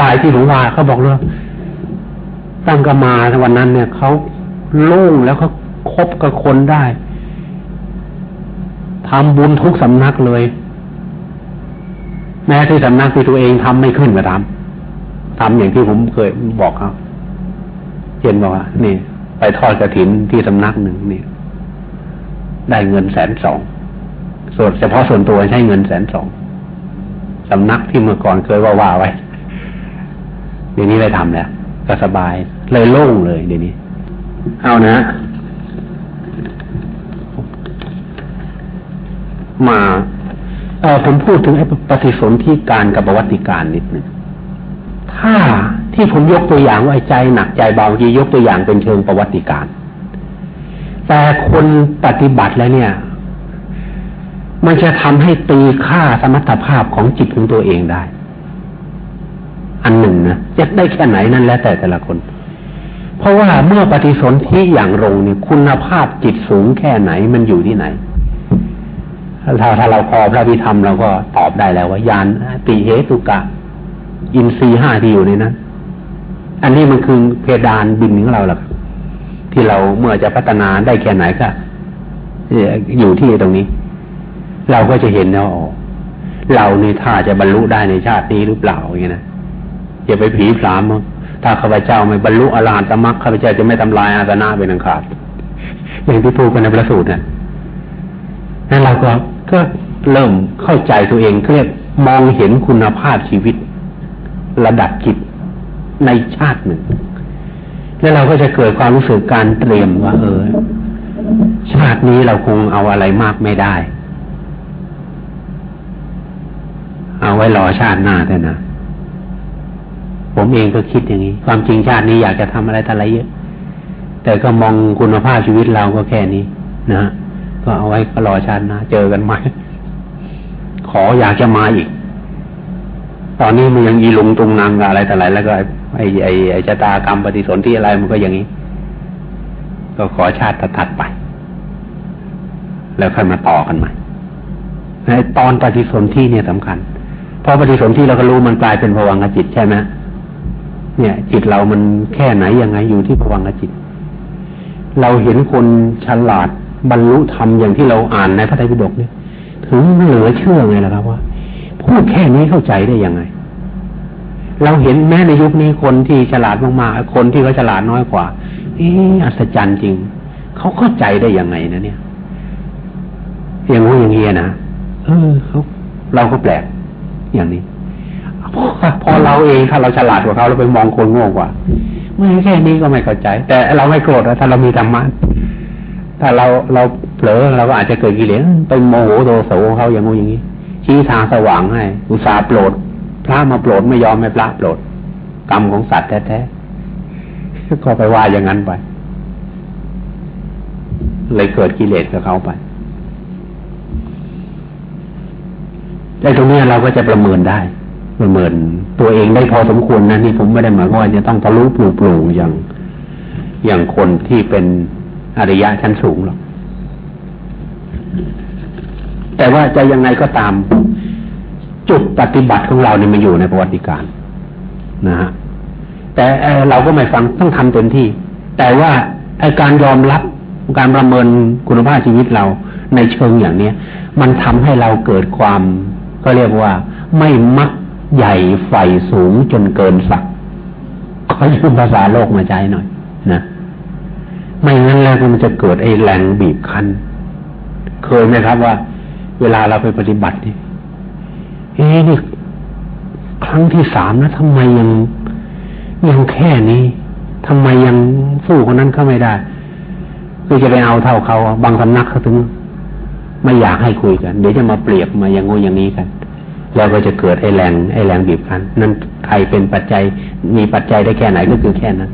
ลายที่หลวงว่าเขาบอกว่า ตั้งกมาวันนั้นเนี่ยเขาโล่งแล้วเขาคบกับคนได้ทำบุญทุกสำนักเลย แม้ที่สำนักที่ตัวเองทำไม่ขึ้นก็ทำทำอย่างที่ผมเคยบอกเขาเช่นบอกว่านี่ ไปทอดกระถินที่สำนักหนึ่งนี่ได้เงินแสนสองส่วนเฉพาะส่วนตัวใช้เงินแสนสองสำนักที่เมื่อก่อนเคยว่าว่าไว้เดี๋ยวนี้ได้ทำแล้วก็สบาย เลยโล่งเลยเดี๋ยวนี้ เอานะ มาเออผมพูดถึงปฏิสนธิการกับประวัติการนิดหนึ่งถ้าที่ผมยกตัวอย่างว่าใจหนักใจเบาที่ยกตัวอย่างเป็นเชิงประวัติการ แต่คนปฏิบัติแล้วเนี่ย มันจะทำให้ตีค่าสมรรถภาพของจิตของตัวเองได้ อันหนึ่งนะจะได้แค่ไหนนั่นแล้วแต่แต่ละคน เพราะว่าเมื่อปฏิสนธิอย่างรงเนี่ยคุณภาพจิตสูงแค่ไหนมันอยู่ที่ไหนถ้าถ้าเราพอพระพิธรรมเราก็ตอบได้แล้วว่ายานติเหตุกะ อินทรีห้าที่อยู่ในนั้นอันนี้มันคือเพดานบินของเราหละที่เราเมื่อจะพัฒนาได้แค่ไหนก็อยู่ที่ตรงนี้ เราก็จะเห็นแล้วเราในี่ถ้าจะบรรลุได้ในชาตินี้หรือเปล่าอย่างนี้นะอย่าไปผีพรามมึง ถ้าข้าพเจ้าไม่บรรลุอรหันตมรรคข้าพเจ้าจะไม่ทำลายอาสนะเป็นอังขาดอย่างที่พูดกันในพระสูตรนะนั่นเราก็ก็เริ่มเข้าใจตัวเองเรียกมองเห็นคุณภาพชีวิต ระดับจิตในชาติหนึ่ง แล้วเราก็จะเกิดความรู้สึกการเตรียมว่า เออ ชาตินี้เราคงเอาอะไรมากไม่ได้ เอาไว้รอชาติหน้าแต่นะ ผมเองก็คิดอย่างนี้ ความจริงชาตินี้อยากจะทำอะไรอะไรเยอะ แต่ก็มองคุณภาพชีวิตเราก็แค่นี้นะ ก็เอาไว้ก็รอชาตินะเจอกันไหมขออยากจะมาอีก ตอนนี้มันยังอีลุงตุงนางอะไรแต่ไรแล้วก็ไอ้ไอ้ไอ้ชะตากรรมปฏิสนธิอะไรมันก็อย่างนี้ ก็ขอชาติถัดไป แล้วค่อยมาต่อกันใหม่ในตอนปฏิสนธิเนี่ยสำคัญพอปฏิสนธิเราก็รู้มันกลายเป็นภวังคจิตใช่ไหม เนี่ย จิตเรามันแค่ไหนยังไงอยู่ที่ภวังคจิต เราเห็นคนฉลาดบรรลุธรรมอย่างที่เราอ่านในพระไตรปิฎกเนี่ย ถึงเหลือเชื่อไงล่ะครับว่าพูดแค่นี้เข้าใจได้ยังไง เราเห็นแม้ในยุคนี้คนที่ฉลาดมากๆคนที่เขาฉลาดน้อยกว่าเอออัศจรรย์จริงเขาเข้าใจได้ยังไงนะเนี่ยอย่างงูอย่างเงี้ยนะเออเขาเราก็แปลกอย่างนี้ พอเราเองถ้าเราฉลาดกว่าเขาเราไปมองคนโง่กว่าเมื่อแค่นี้ก็ไม่เข้าใจ แต่เราไม่โกรธถ้าเรามีธรรมะถ้าเราเราเผลอเราก็อาจจะเกิดกิเลสไปโมโหโทโสเขาอย่างงูอย่างนี้ ชี้ทางสว่างให้ อุตสาห์โปรดพระมาโปรดไม่ยอมไม่พระโปรดกรรมของสัตว์แท้ๆก็ไปว่าอย่างนั้นไป เลยเกิดกิเลสกับเขาไปแต่ตรงนี้เราก็จะประเมินได้ ประเมินตัวเองได้พอสมควรนะนี่ผมไม่ได้หมายว่าจะต้องทะลุปลูปลูอย่าง อย่างคนที่เป็นอริยะชั้นสูงหรอกแต่ว่าจะยังไงก็ตามจุดปฏิบัติของเราเนี่ยมันอยู่ในประวัติการนะฮะแต่เราก็ไม่ฟังต้องทำเต็มที่ แต่ว่าการยอมรับการประเมินคุณภาพชีวิตเราในเชิงอย่างเนี้ย มันทำให้เราเกิดความก็เรียกว่าไม่มัก ใหญ่ไฟสูงจนเกินสักขอยืมภาษาโลกมาใช้หน่อย นะ ไม่งั้นแล้วมันจะเกิดไอ้แรงบีบคั้น เคยไหมครับว่า เวลาเราไปปฏิบัตินี่เอ๊นี่ครั้งที่สามนะทำไมยังยังแค่นี้ทำไมยังสู้คนนั้นเขาไม่ได้คือจะไปเอาเท่าเขาบางสำนักเขาถึง ไม่อยากให้คุยกัน เดี๋ยวจะมาเปรียบมาอย่างงูอย่างนี้กัน แล้วก็จะเกิดไอ้แรงไอ้แรงบีบคั้นนั่นใครเป็นปัจจัยมีปัจจัยได้แค่ไหนก็คือแค่นั้น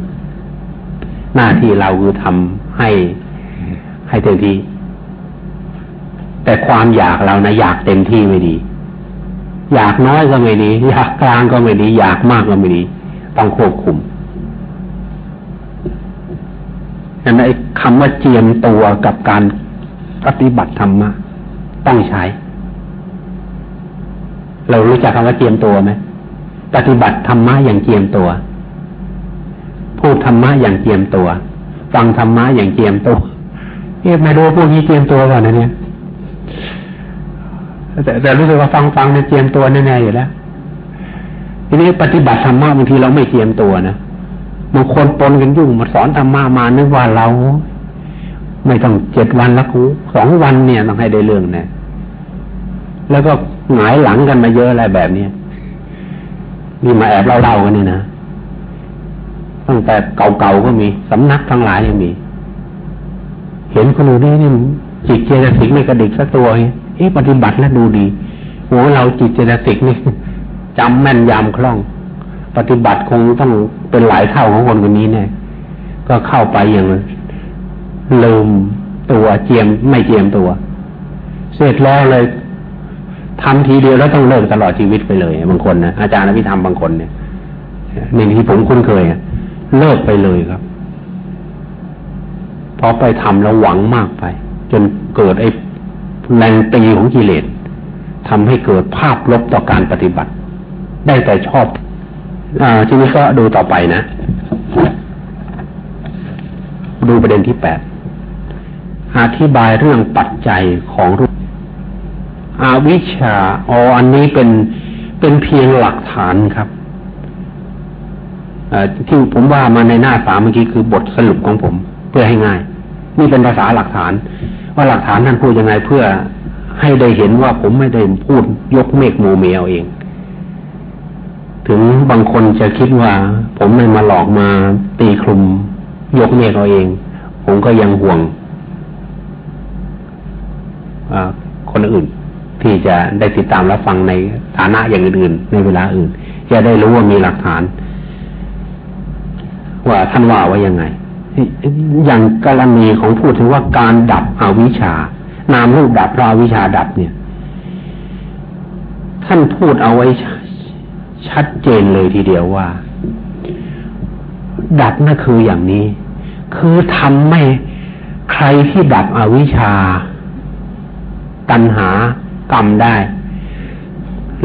หน้าที่เราคือทำให้ให้เต็มที่ แต่ความอยากเรานะอยากเต็มที่ไม่ดี อยากน้อยก็ไม่ดีอยากกลางก็ไม่ดี อยากมากก็ไม่ดี ต้องควบคุมอันนั้นคำว่าเจียมตัวกับการปฏิบัติธรรมะต้องใช้ เรารู้จักคำว่าเจียมตัวไหมปฏิบัติธรรมะอย่างเจียมตัว พูดธรรมะอย่างเจียมตัว ฟังธรรมะอย่างเจียมตัวเอ๊ะไม่รู้พวกนี้เจียมตัวก่อนนะเนี่ยแต่แต่รู้สึกว่าฟังฟังเนี่ยเจียมตัวแน่ๆอยู่แล้วทีนี้ปฏิบัติธรรมะบางทีเราไม่เจียมตัวนะบางคนปนกันยุ่งมาสอนธรรมะมานึกว่าเรา ไม่ต้องเจ็ดวันละกูสองวันเนี่ยต้องให้ได้เรื่องเนะ แล้วก็หงายหลังกันมาเยอะอะไรแบบเนี้ยนี่มาแอบเล่าๆกันนี่นะตั้งแต่เก่าๆก็มีสำนักทั้งหลายยังมี เห็นคนอื่นนี่นี่จิตเจตสิกไม่กระดิกสักตัวเอ๊ะปฏิบัติแล้วดูดีหัวเราจิตเจตสิกนี่จำแม่นยำคล่อง ปฏิบัติคงต้องเป็นหลายเท่าของคนคนนี้แน่ก็เข้าไปอย่างลืมตัวเจียมไม่เจียมตัว เสร็จแล้วเลย ทำทีเดียวแล้วต้องเลิกตลอดชีวิตไปเลย บางคนนะอาจารย์อภิธรรมบางคนเนี่ยนี่ที่ผมคุ้นเคยเลิกไปเลยครับพอไปทำแล้วหวังมากไป จนเกิดไอ้แรงตีของกิเลสทำให้เกิดภาพลบต่อการปฏิบัติ ได้แต่ชอบอทีนี้ก็ดูต่อไปนะ ดูประเด็นที่แปดอธิบายเรื่องปัจจัยของรูป อาวิชชาอ๋ออันนี้เป็นเป็นเพียงหลักฐานครับที่ผมว่ามาในหน้าสามเมื่อกี้คือบทสรุปของผม เพื่อให้ง่าย นี่เป็นภาษาหลักฐาน ว่าหลักฐานท่านพูดยังไงเพื่อให้ได้เห็นว่าผมไม่ได้พูดยกเมฆโมเมลเอง ถึงบางคนจะคิดว่า ผมไม่มาหลอกมาตีคลุมยกเมฆเอาเอง ผมก็ยังห่วงคนอื่น ที่จะได้ติดตามรับฟังในฐานะอย่างอื่นๆ ในเวลาอื่น จะได้รู้ว่ามีหลักฐาน ว่าท่านว่าว่ายังไง อย่างกรณีของพูดถึงว่าการดับอวิชชานามรูปดับเพราะวิชาดับเนี่ย ท่านพูดเอาไว้ชัดเจนเลยทีเดียวว่า ดับนั่นคืออย่างนี้ คือทำไม่ใครที่ดับอวิชชาตัณหา กรรมได้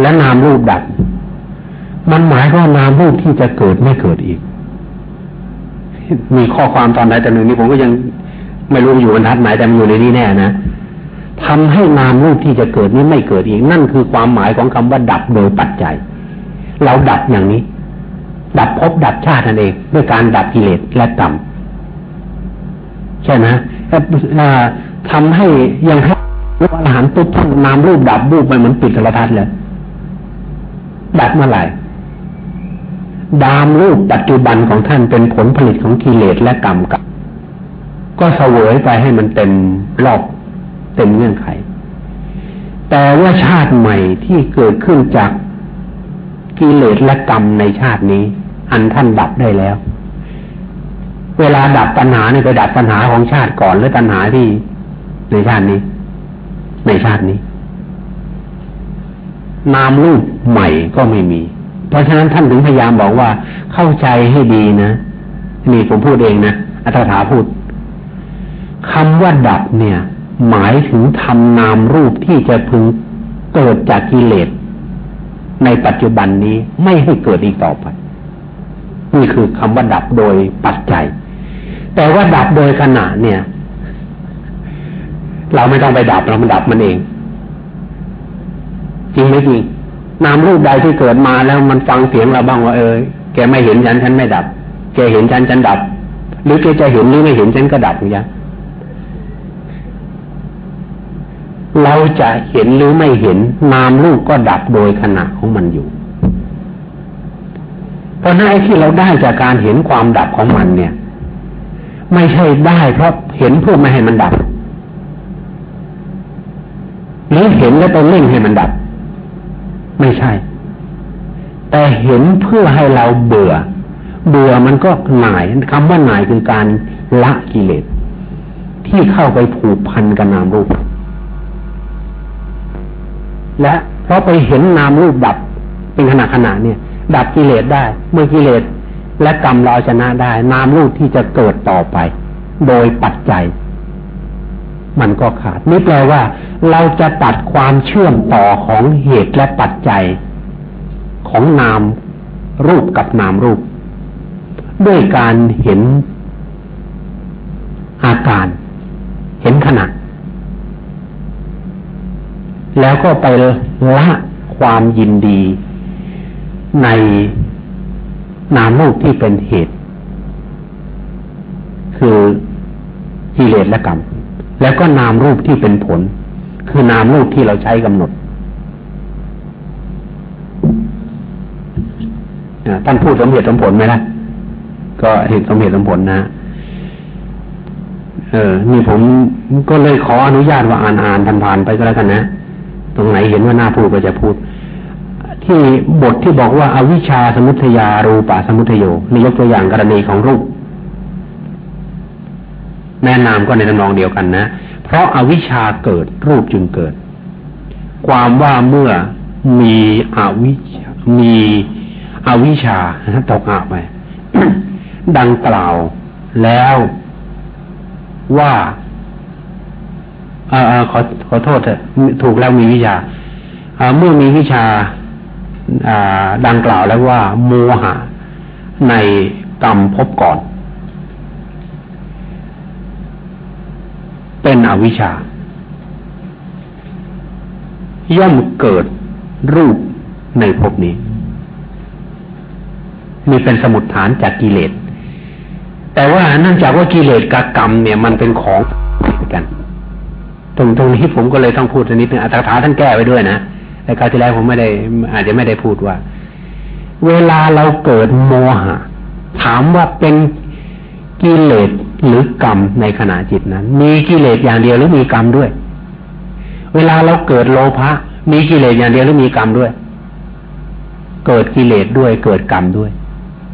และนามรูปดับ มันหมายว่านามรูปที่จะเกิดไม่เกิดอีก มีข้อความตอนใดแต่หนึ่งนี้ผมก็ยังไม่รู้อยู่บรรทัดไหนแต่มันอยู่ในนี้แน่นะทำให้นามรูปที่จะเกิดนี้ไม่เกิดอีก นั่นคือความหมายของคำว่าดับโดยปัจจัย เราดับอย่างนี้ ดับภพดับชาตินั่นเองด้วยการดับกิเลสและกรรมใช่ไหมทำให้ยังให้ รูปอาหารปุ๊บท่านนามรูปดับรูปไปเหมือนปิดโทรทัศน์เลยดับเมื่อไหร่ดามรูปปัจจุบันของท่านเป็นผลผลิตของกิเลสและกรรมกับก็เสวยไปให้มันเต็มรอบเต็มเงื่อนไข แต่ว่าชาติใหม่ที่เกิดขึ้นจากกิเลสและกรรมในชาตินี้ อันท่านดับได้แล้ว เวลาดับปัญหาเนี่ยไปดับปัญหาของชาติก่อนหรือปัญหาที่ในชาตินี้ ในชาตินี้ นามรูปใหม่ก็ไม่มี เพราะฉะนั้นท่านถึงพยายามบอกว่าเข้าใจให้ดีนะนี่ผมพูดเองนะอัตถาพูดคำว่าดับเนี่ย หมายถึงทำนามรูปที่จะพึงเกิดจากกิเลสในปัจจุบันนี้ไม่ให้เกิดอีกต่อไป นี่คือคำว่าดับโดยปัจจัย แต่ว่าดับโดยขณะเนี่ย เราไม่ต้องไปดับเรามันดับมันเอง จริงไหมจริงนามรูปใดที่เกิดมาแล้วมันฟังเสียงเราบ้างว่าเออแกไม่เห็นฉันฉันไม่ดับ แกเห็นฉันฉันดับ หรือแกจะเห็นหรือไม่เห็นฉันก็ดับอย่างนี้เราจะเห็นหรือไม่เห็น นามรูปก็ดับโดยขณะของมันอยู่ เพราะนั้นไอ้ที่เราได้จากการเห็นความดับของมันเนี่ย ไม่ใช่ได้เพราะเห็นเพื่อไม่ให้มันดับ หรือเห็นแล้วไปเล่งให้มันดับ ไม่ใช่ แต่เห็นเพื่อให้เราเบื่อ เบื่อมันก็หน่ายคำว่าหน่ายคือการละกิเลสที่เข้าไปผูกพันกับนามรูป และเพราะไปเห็นนามรูปดับเป็นขณะขณะเนี่ย ดับกิเลสได้ เมื่อกิเลสและกรรมเราชนะได้ นามรูปที่จะเกิดต่อไป โดยปัจจัย มันก็ขาดนี่แปลว่า เราจะตัดความเชื่อมต่อของเหตุและปัจจัยของนามรูปกับนามรูป ด้วยการเห็นอาการ เห็นขณะแล้วก็ไปละความยินดี ในนามรูปที่เป็นเหตุ คือกิเลสและกรรม แล้วก็นามรูปที่เป็นผล คือนามรูปที่เราใช้กำหนดท่านพูดสมเหตุสมผลไหมล่ะ ก็เหตุสมเหตุสมผลนะเออ นี่ผมก็เลยขออนุญาตว่าอ่านอ่านผ่านๆไปก็แล้วกันนะ ตรงไหนเห็นว่าน่าพูดก็จะพูด ที่บทที่บอกว่าอาวิชชาสมุทยารูปะสมุทโยนี่ยกตัวอย่างกรณีของรูป แม่นามก็ในตำนองเดียวกันนะ เพราะอาวิชชาเกิดรูปจึงเกิด ความว่าเมื่อมีอวิชมีอวิชชาตกอาไป ดังกล่าวแล้วว่าอขอขอโทษเถอะถูกแล้วมีวิชาเมื่อมีวิชาดังกล่าวแล้วว่า โมหะในกรรมพบก่อน เป็นอวิชา ย่อมเกิดรูปในภพนี้ มีเป็นสมุดฐานจากกิเลส แต่ว่าเนื่องจากว่ากิเลสกับกรรมเนี่ยมันเป็นของกัน ตรงตรงนี้ผมก็เลยต้องพูดนิดนึงอัตถาท่านแก้ไว้ด้วยนะแต่คราวที่แล้วผมไม่ได้ อาจจะไม่ได้พูดว่า เวลาเราเกิดโมหะ ถามว่าเป็นกิเลส หรือกรรมในขณะจิตนั้น มีกิเลสอย่างเดียวหรือมีกรรมด้วย เวลาเราเกิดโลภะมีกิเลสอย่างเดียวหรือมีกรรมด้วย เกิดกิเลสด้วยเกิดกรรมด้วย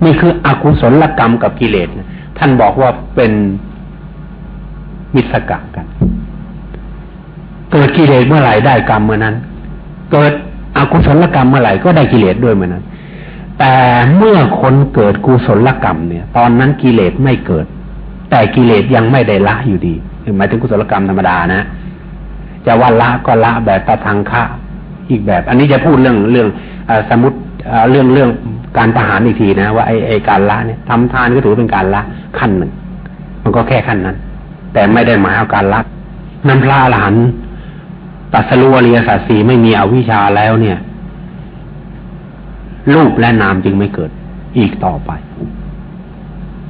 นี่คืออกุศลกรรมกับกิเลสท่านบอกว่าเป็นมิสกะกัน เกิดกิเลสเมื่อไหร่ได้กรรมเมื่อนั้น เกิดอกุศลกรรมเมื่อไหร่ก็ได้กิเลสด้วยเมื่อนั้น แต่เมื่อคนเกิดกุศลกรรมเนี่ย ตอนนั้นกิเลสไม่เกิด แต่กิเลสยังไม่ได้ละอยู่ดีหมายถึงกุศลกรรมธรรมดานะจะว่าละก็ละแบบตะทางคะอีกแบบ อันนี้จะพูดเรื่องเรื่องอสมุติเรื่องเรื่องการทหารอีกทีนะว่าไอ้ไอ้การละเนี่ยทำทานก็ถือเป็นการละขั้นหนึ่ง มันก็แค่ขั้นนั้น แต่ไม่ได้หมายเอาการละนั้นพระอรหันต์ตัสรู้อริยสัจสี่ไม่มีอวิชชาแล้วเนี่ย รูปและนามจึงไม่เกิดอีกต่อไป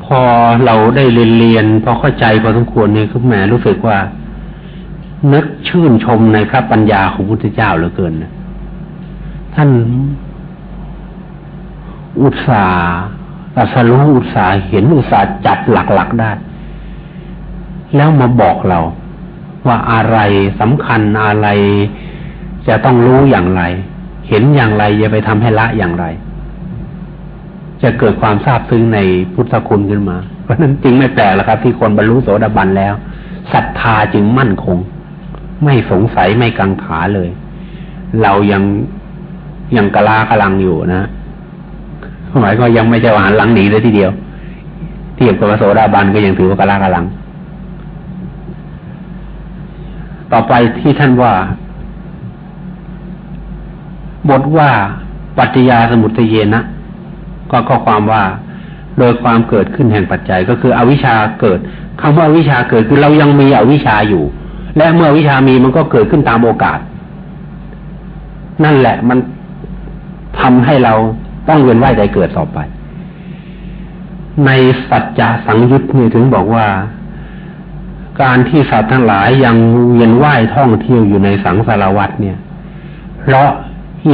พอเราได้เรียนเรียนพอเข้าใจพอสมควรเนี่ยก็แหมรู้สึกว่า นึกชื่นชมในพระปัญญาของพุทธเจ้าเหลือเกินนะท่านอุตสาตัสรู้อุตสาเห็นอุตสาจัดหลักๆได้ แล้วมาบอกเรา ว่าอะไรสำคัญอะไร จะต้องรู้อย่างไร เห็นอย่างไรจะไปทำให้ละอย่างไร จะเกิดความทราบซึ้งในพุทธคุณขึ้นมา เพราะนั้นจริงไม่แปลกแล้วครับ ที่คนบรรลุโสดาบันแล้วศรัทธาจึงมั่นคง ไม่สงสัยไม่กังขาเลย เรายังยังกะลากำลังอยู่นะหมายก็ยังไม่จะหวานหลังหนีเลยทีเดียวเทียบกับโสดาบันก็ยังถือว่ากะลากำลัง ต่อไปที่ท่านว่า บทว่าปัจจยาสมุทเยนะ ก็ข้อความว่า โดยความเกิดขึ้นแห่งปัจจัยก็คืออวิชชาเกิดคำว่าอวิชชาเกิดคือเรายังมีอวิชชาอยู่ และเมื่อวิชามีมันก็เกิดขึ้นตามโอกาส นั่นแหละมันทำให้เราต้องเวียนว่ายใจเกิดต่อไป ในสัจจะสังยุตนี่ถึงบอกว่า การที่สัตว์ทั้งหลายยังเวียนว่ายท่องเที่ยวอยู่ในสังสารวัฏเนี่ย เพราะ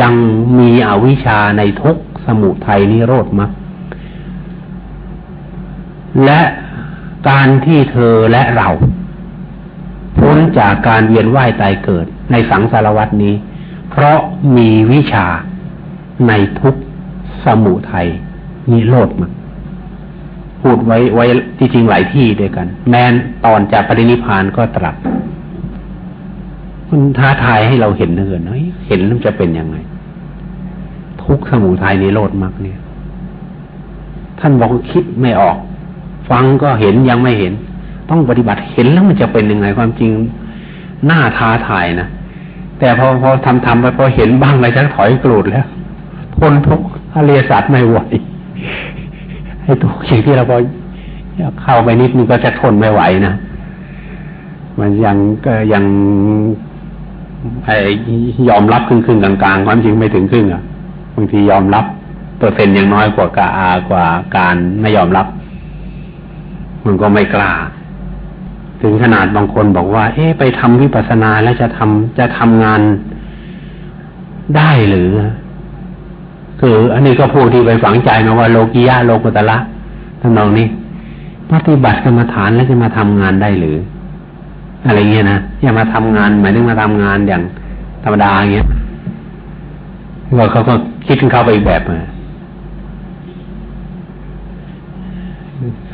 ยังมีอวิชชาในทุก สมุทัยนิโรธมรรคและการที่เธอและเราพ้นจากการเวียนว่ายตายเกิดในสังสารวัตนี้ เพราะมีวิชาในทุกสมุทัยนิโรธมาพูดไว้ไว้ที่จริงหลายที่ด้วยกัน แม้นตอนจากปรินิพานก็ตรัสมันท้าทายให้เราเห็นเนือนเห็นมันจะเป็นยังไง ทุกสมุทัยนิโรธมากเนี่ย ท่านบอกคิดไม่ออก ฟังก็เห็นยังไม่เห็น ต้องปฏิบัติเห็นแล้วมันจะเป็นยังไงความจริงหน้าท้าทายนะแต่พอพอทำทำไปพอเห็นบ้างอะไรจะถอยกรูดแล้วทนทุกอริยสัตว์ไม่ไหวให้ตัวสิ่งที่เราพอเข้าไปนิดนึงก็จะทนไม่ไหวนะมันยังก็ยังไอยอมรับครึ่งครึ่งกลางๆความจริงไม่ถึงครึ่งอะ บางทียอมรับ เปอร์เซ็นต์ยังน้อยกว่ากากว่าการไม่ยอมรับ มันก็ไม่กล้า ถึงขนาดบางคนบอกว่า เอ๊ะไปทำวิปัสสนาแล้วจะทำจะทำงานได้หรือ คือ อันนี้ก็พูดที่ไปฝังใจมาว่าโลกียะโลกุตละทำนองนี้ปฏิบัติกรรมฐานแล้วจะมาทำงานได้หรือ อะไรเงี้ยนะอย่ามาทำงานหมายถึงมาทำงานอย่างธรรมดาเงี้ยว่าเขาก็ คิดถึงเขาไปอีกแบบมา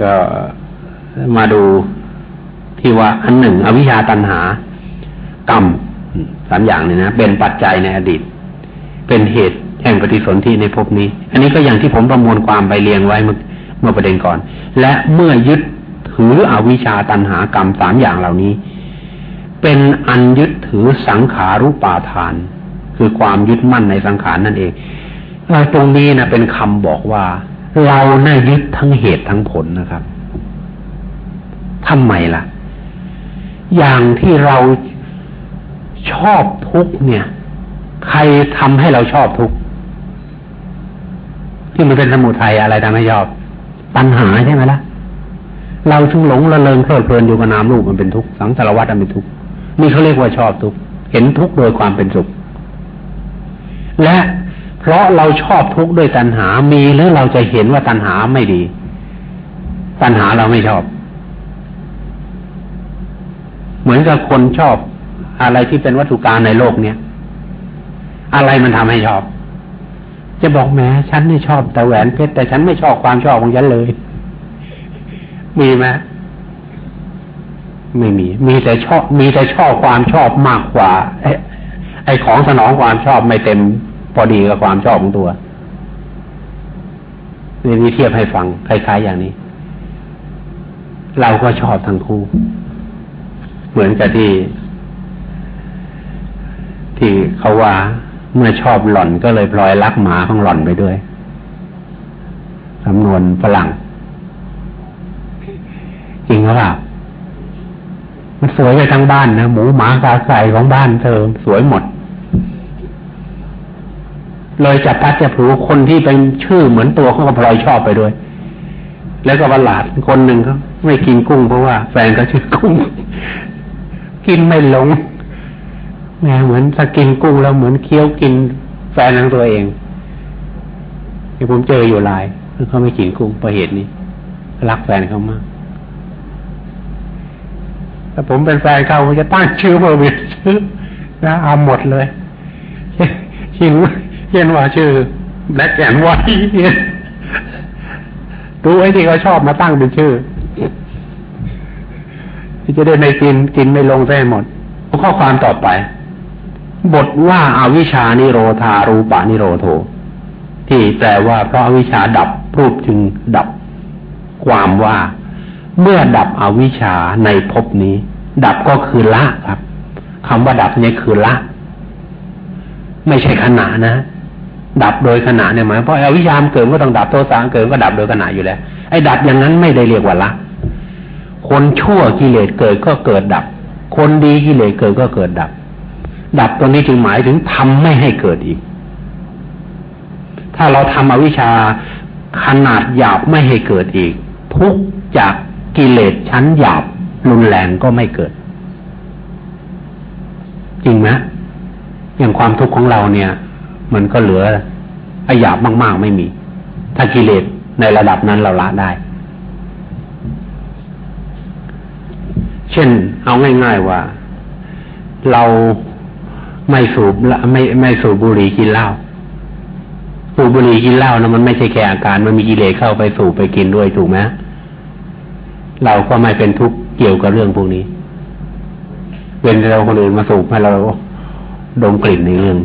ก็มาดูที่ว่าอันหนึ่ง อวิชชาตันหา กรรมสามอย่างเนี่ยนะเป็นปัจจัยในอดีต เป็นเหตุแห่งปฏิสนธิในภพนี้ อันนี้ก็อย่างที่ผมประมวลความไปเรียงไว้เมื่อเมื่อประเด็นก่อน และเมื่อยึดถืออวิชชาตันหากรรมสามอย่างเหล่านี้ เป็นอันยึดถือสังขารุปาทาน คือความยึดมั่นในสังขารนั่นเอง ตรงนี้นะเป็นคำบอกว่า เราน่ายึดทั้งเหตุทั้งผลนะครับทำไมล่ะ อย่างที่เราชอบทุกเนี่ย ใครทำให้เราชอบทุกที่มันเป็นสมุทัยอะไรทำให้ชอบปัญหาใช่ไหมละ่ะ เราถึงหลงระเริงเพลิดเพลินอยู่กับนามรูปมันเป็นทุกข์สังสารวัฏมันเป็นทุกข์นี่เขาเรียกว่าชอบทุกข์เห็นทุกข์โดยความเป็นสุข และ เพราะเราชอบทุกข์ด้วยตัณหา มีหรือเราจะเห็นว่าตัณหาไม่ดี ตัณหาเราไม่ชอบ เหมือนกับคนชอบอะไรที่เป็นวัตถุการในโลกเนี้ยอะไรมันทำให้ชอบ จะบอกแม้ฉันไม่ชอบแต่แหวนเพชรแต่ฉันไม่ชอบความชอบของฉันเลย มีไหมไม่มี มีแต่ชอบ มีแต่ชอบความชอบมากกว่าไอ้ไอ้ของสนองความชอบไม่เต็ม พอดีกับความชอบของตัวนี่เทียบให้ฟังคล้ายๆอย่างนี้ เราก็ชอบทั้งคู่ เหมือนกับที่ ที่เขาว่าเมื่อชอบหล่อนก็เลยพลอยรักหมาของหล่อนไปด้วยสำนวนฝรั่ง จริงหรือเปล่ามันสวยไปทั้งบ้านนะหมูหมากาไก่ของบ้านเธอ สวยหมด เลยจับพัดจับผูคนที่เป็นชื่อเหมือนตัวเขาก็พลอยชอบไปด้วย แล้วก็ประหลาดคนหนึ่งเขาไม่กินกุ้งเพราะว่าแฟนเขาชื่อกุ้ง กินไม่ลงแหมเหมือนสกินกุ้งแล้วเหมือนเคี้ยวกินแฟนของตัวเองที่ผมเจออยู่หลายเขาไม่กินกุ้งเพราะเหตุนี้รักแฟนเขามากถ้าผมเป็นแฟนเขาผมจะตั้งชื่อเบอร์บิดชื่อนะเอาหมดเลยชื่อ เช่นว่าชื่อแบล็กแอนไวท์ดูไอ้ที่เขาชอบมาตั้งเป็นชื่อที่จะได้ไม่กินกินไม่ลงแท้หมดข้อความต่อไป บทว่าอาวิชานิโรธารูปานิโรโทที่แปลว่าเพราะอาวิชาดับรูปจึงดับ ความว่า เมื่อดับอวิชาในภพนี้ ดับก็คือละครับคำว่าดับเนี่ยคือละ ไม่ใช่ขณะนะ ดับโดยขณะเนี่ยหมายเพราะอวิชามเกิดก็ต้องดับโทสะเกิดก็ดับโดยขณะอยู่แล้ว ไอ้ดับอย่างนั้นไม่ได้เรียกว่าละ คนชั่วกิเลสเกิดก็เกิดดับ คนดีกิเลสเกิดก็เกิดดับ ดับตัวนี้จึงหมายถึงทำไม่ให้เกิดอีก ถ้าเราทำอวิชชาขนาดหยาบไม่ให้เกิดอีก ทุกจากกิเลสชั้นหยาบรุนแรงก็ไม่เกิด จริงไหมอย่างความทุกข์ของเราเนี่ย มันก็เหลืออหยาบมากๆไม่มี ถ้ากิเลสในระดับนั้นเราละได้ เช่นเอาง่าย ๆว่า เราไม่สูบไม่ไม่สูบบุหรี่กินเหล้าสูบบุหรี่กินเหล้านะมันไม่ใช่แค่อาการมันมีกิเลสเข้าไปสูบไปกินด้วยถูกไหมเราก็ไม่เป็นทุกข์เกี่ยวกับเรื่องพวกนี้เว้นเราคนอื่นมาสูบให้เราดมกลิ่นในเรื่อง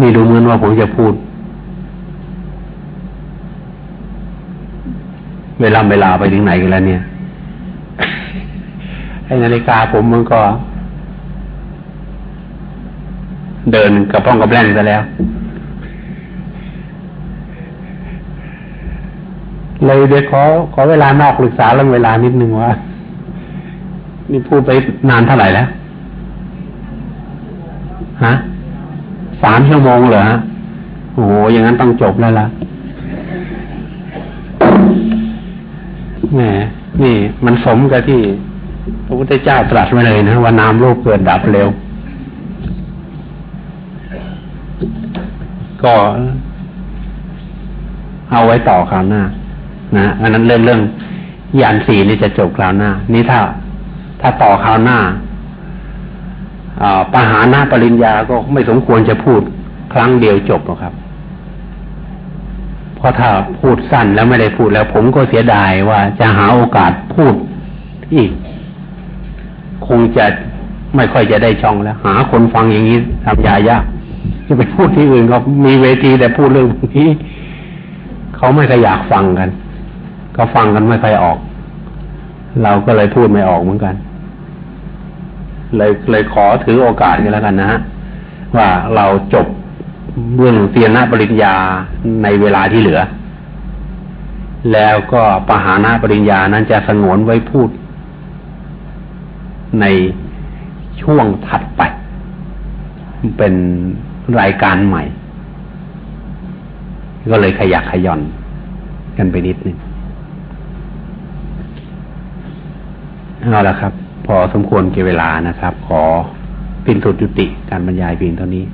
นี่ดูเหมือนว่าผมจะพูด เวลาเวลาไปถึงไหนกันแล้วเนี่ยไอ้นาฬิกาผมมันก็ เดินกระป้องกระแล้งไปแล้ว เลยเดี๋ยวขอขอเวลานอกปรึกษาเรื่องเวลานิดนึงว่า นี่พูดไปนานเท่าไหร่แล้ว ฮะสามชั่วโมงเหรอโอ้โหอย่างนั้นต้องจบแล้วล่ะแหมนี่ มันสมกับที่พระพุทธเจ้าตรัสไว้เลยนะว่านามโลกเกิดดับเร็ว ก็เอาไว้ต่อคราวหน้า นะอันนั้นเรื่องเรื่องยานสีนี่จะจบคราวหน้า นี่ถ้า ถ้าต่อคราวหน้า ปหาหน้าปริญญาก็ไม่สมควรจะพูดครั้งเดียวจบหรอกครับ เพราะถ้าพูดสั้นแล้วไม่ได้พูดแล้ว ผมก็เสียดายว่าจะหาโอกาสพูดอีก คงจะไม่ค่อยจะได้ช่องแล้ว หาคนฟังอย่างนี้ทำยายากจะไปพูดที่อื่นก็มีเวทีแต่พูดเรื่องนี้เขาไม่ค่อยอยากฟังกันก็ฟังกันไม่ค่อยออก เราก็เลยพูดไม่ออกเหมือนกัน เลยเลยขอถือโอกาสกันแล้วกันนะฮะว่าเราจบเรื่องเตียนนาปริญญาในเวลาที่เหลือ แล้วก็ปหานาปริญญานั้นจะสงวนไว้พูด ในช่วงถัดไป เป็นรายการใหม่ ก็เลยขยักขย่อนกันไปนิดนึงเอาละครับ พอสมควรเกี่เวลานะครับ ขอปินสุดยุติการบรรยายเพียงเท่านี้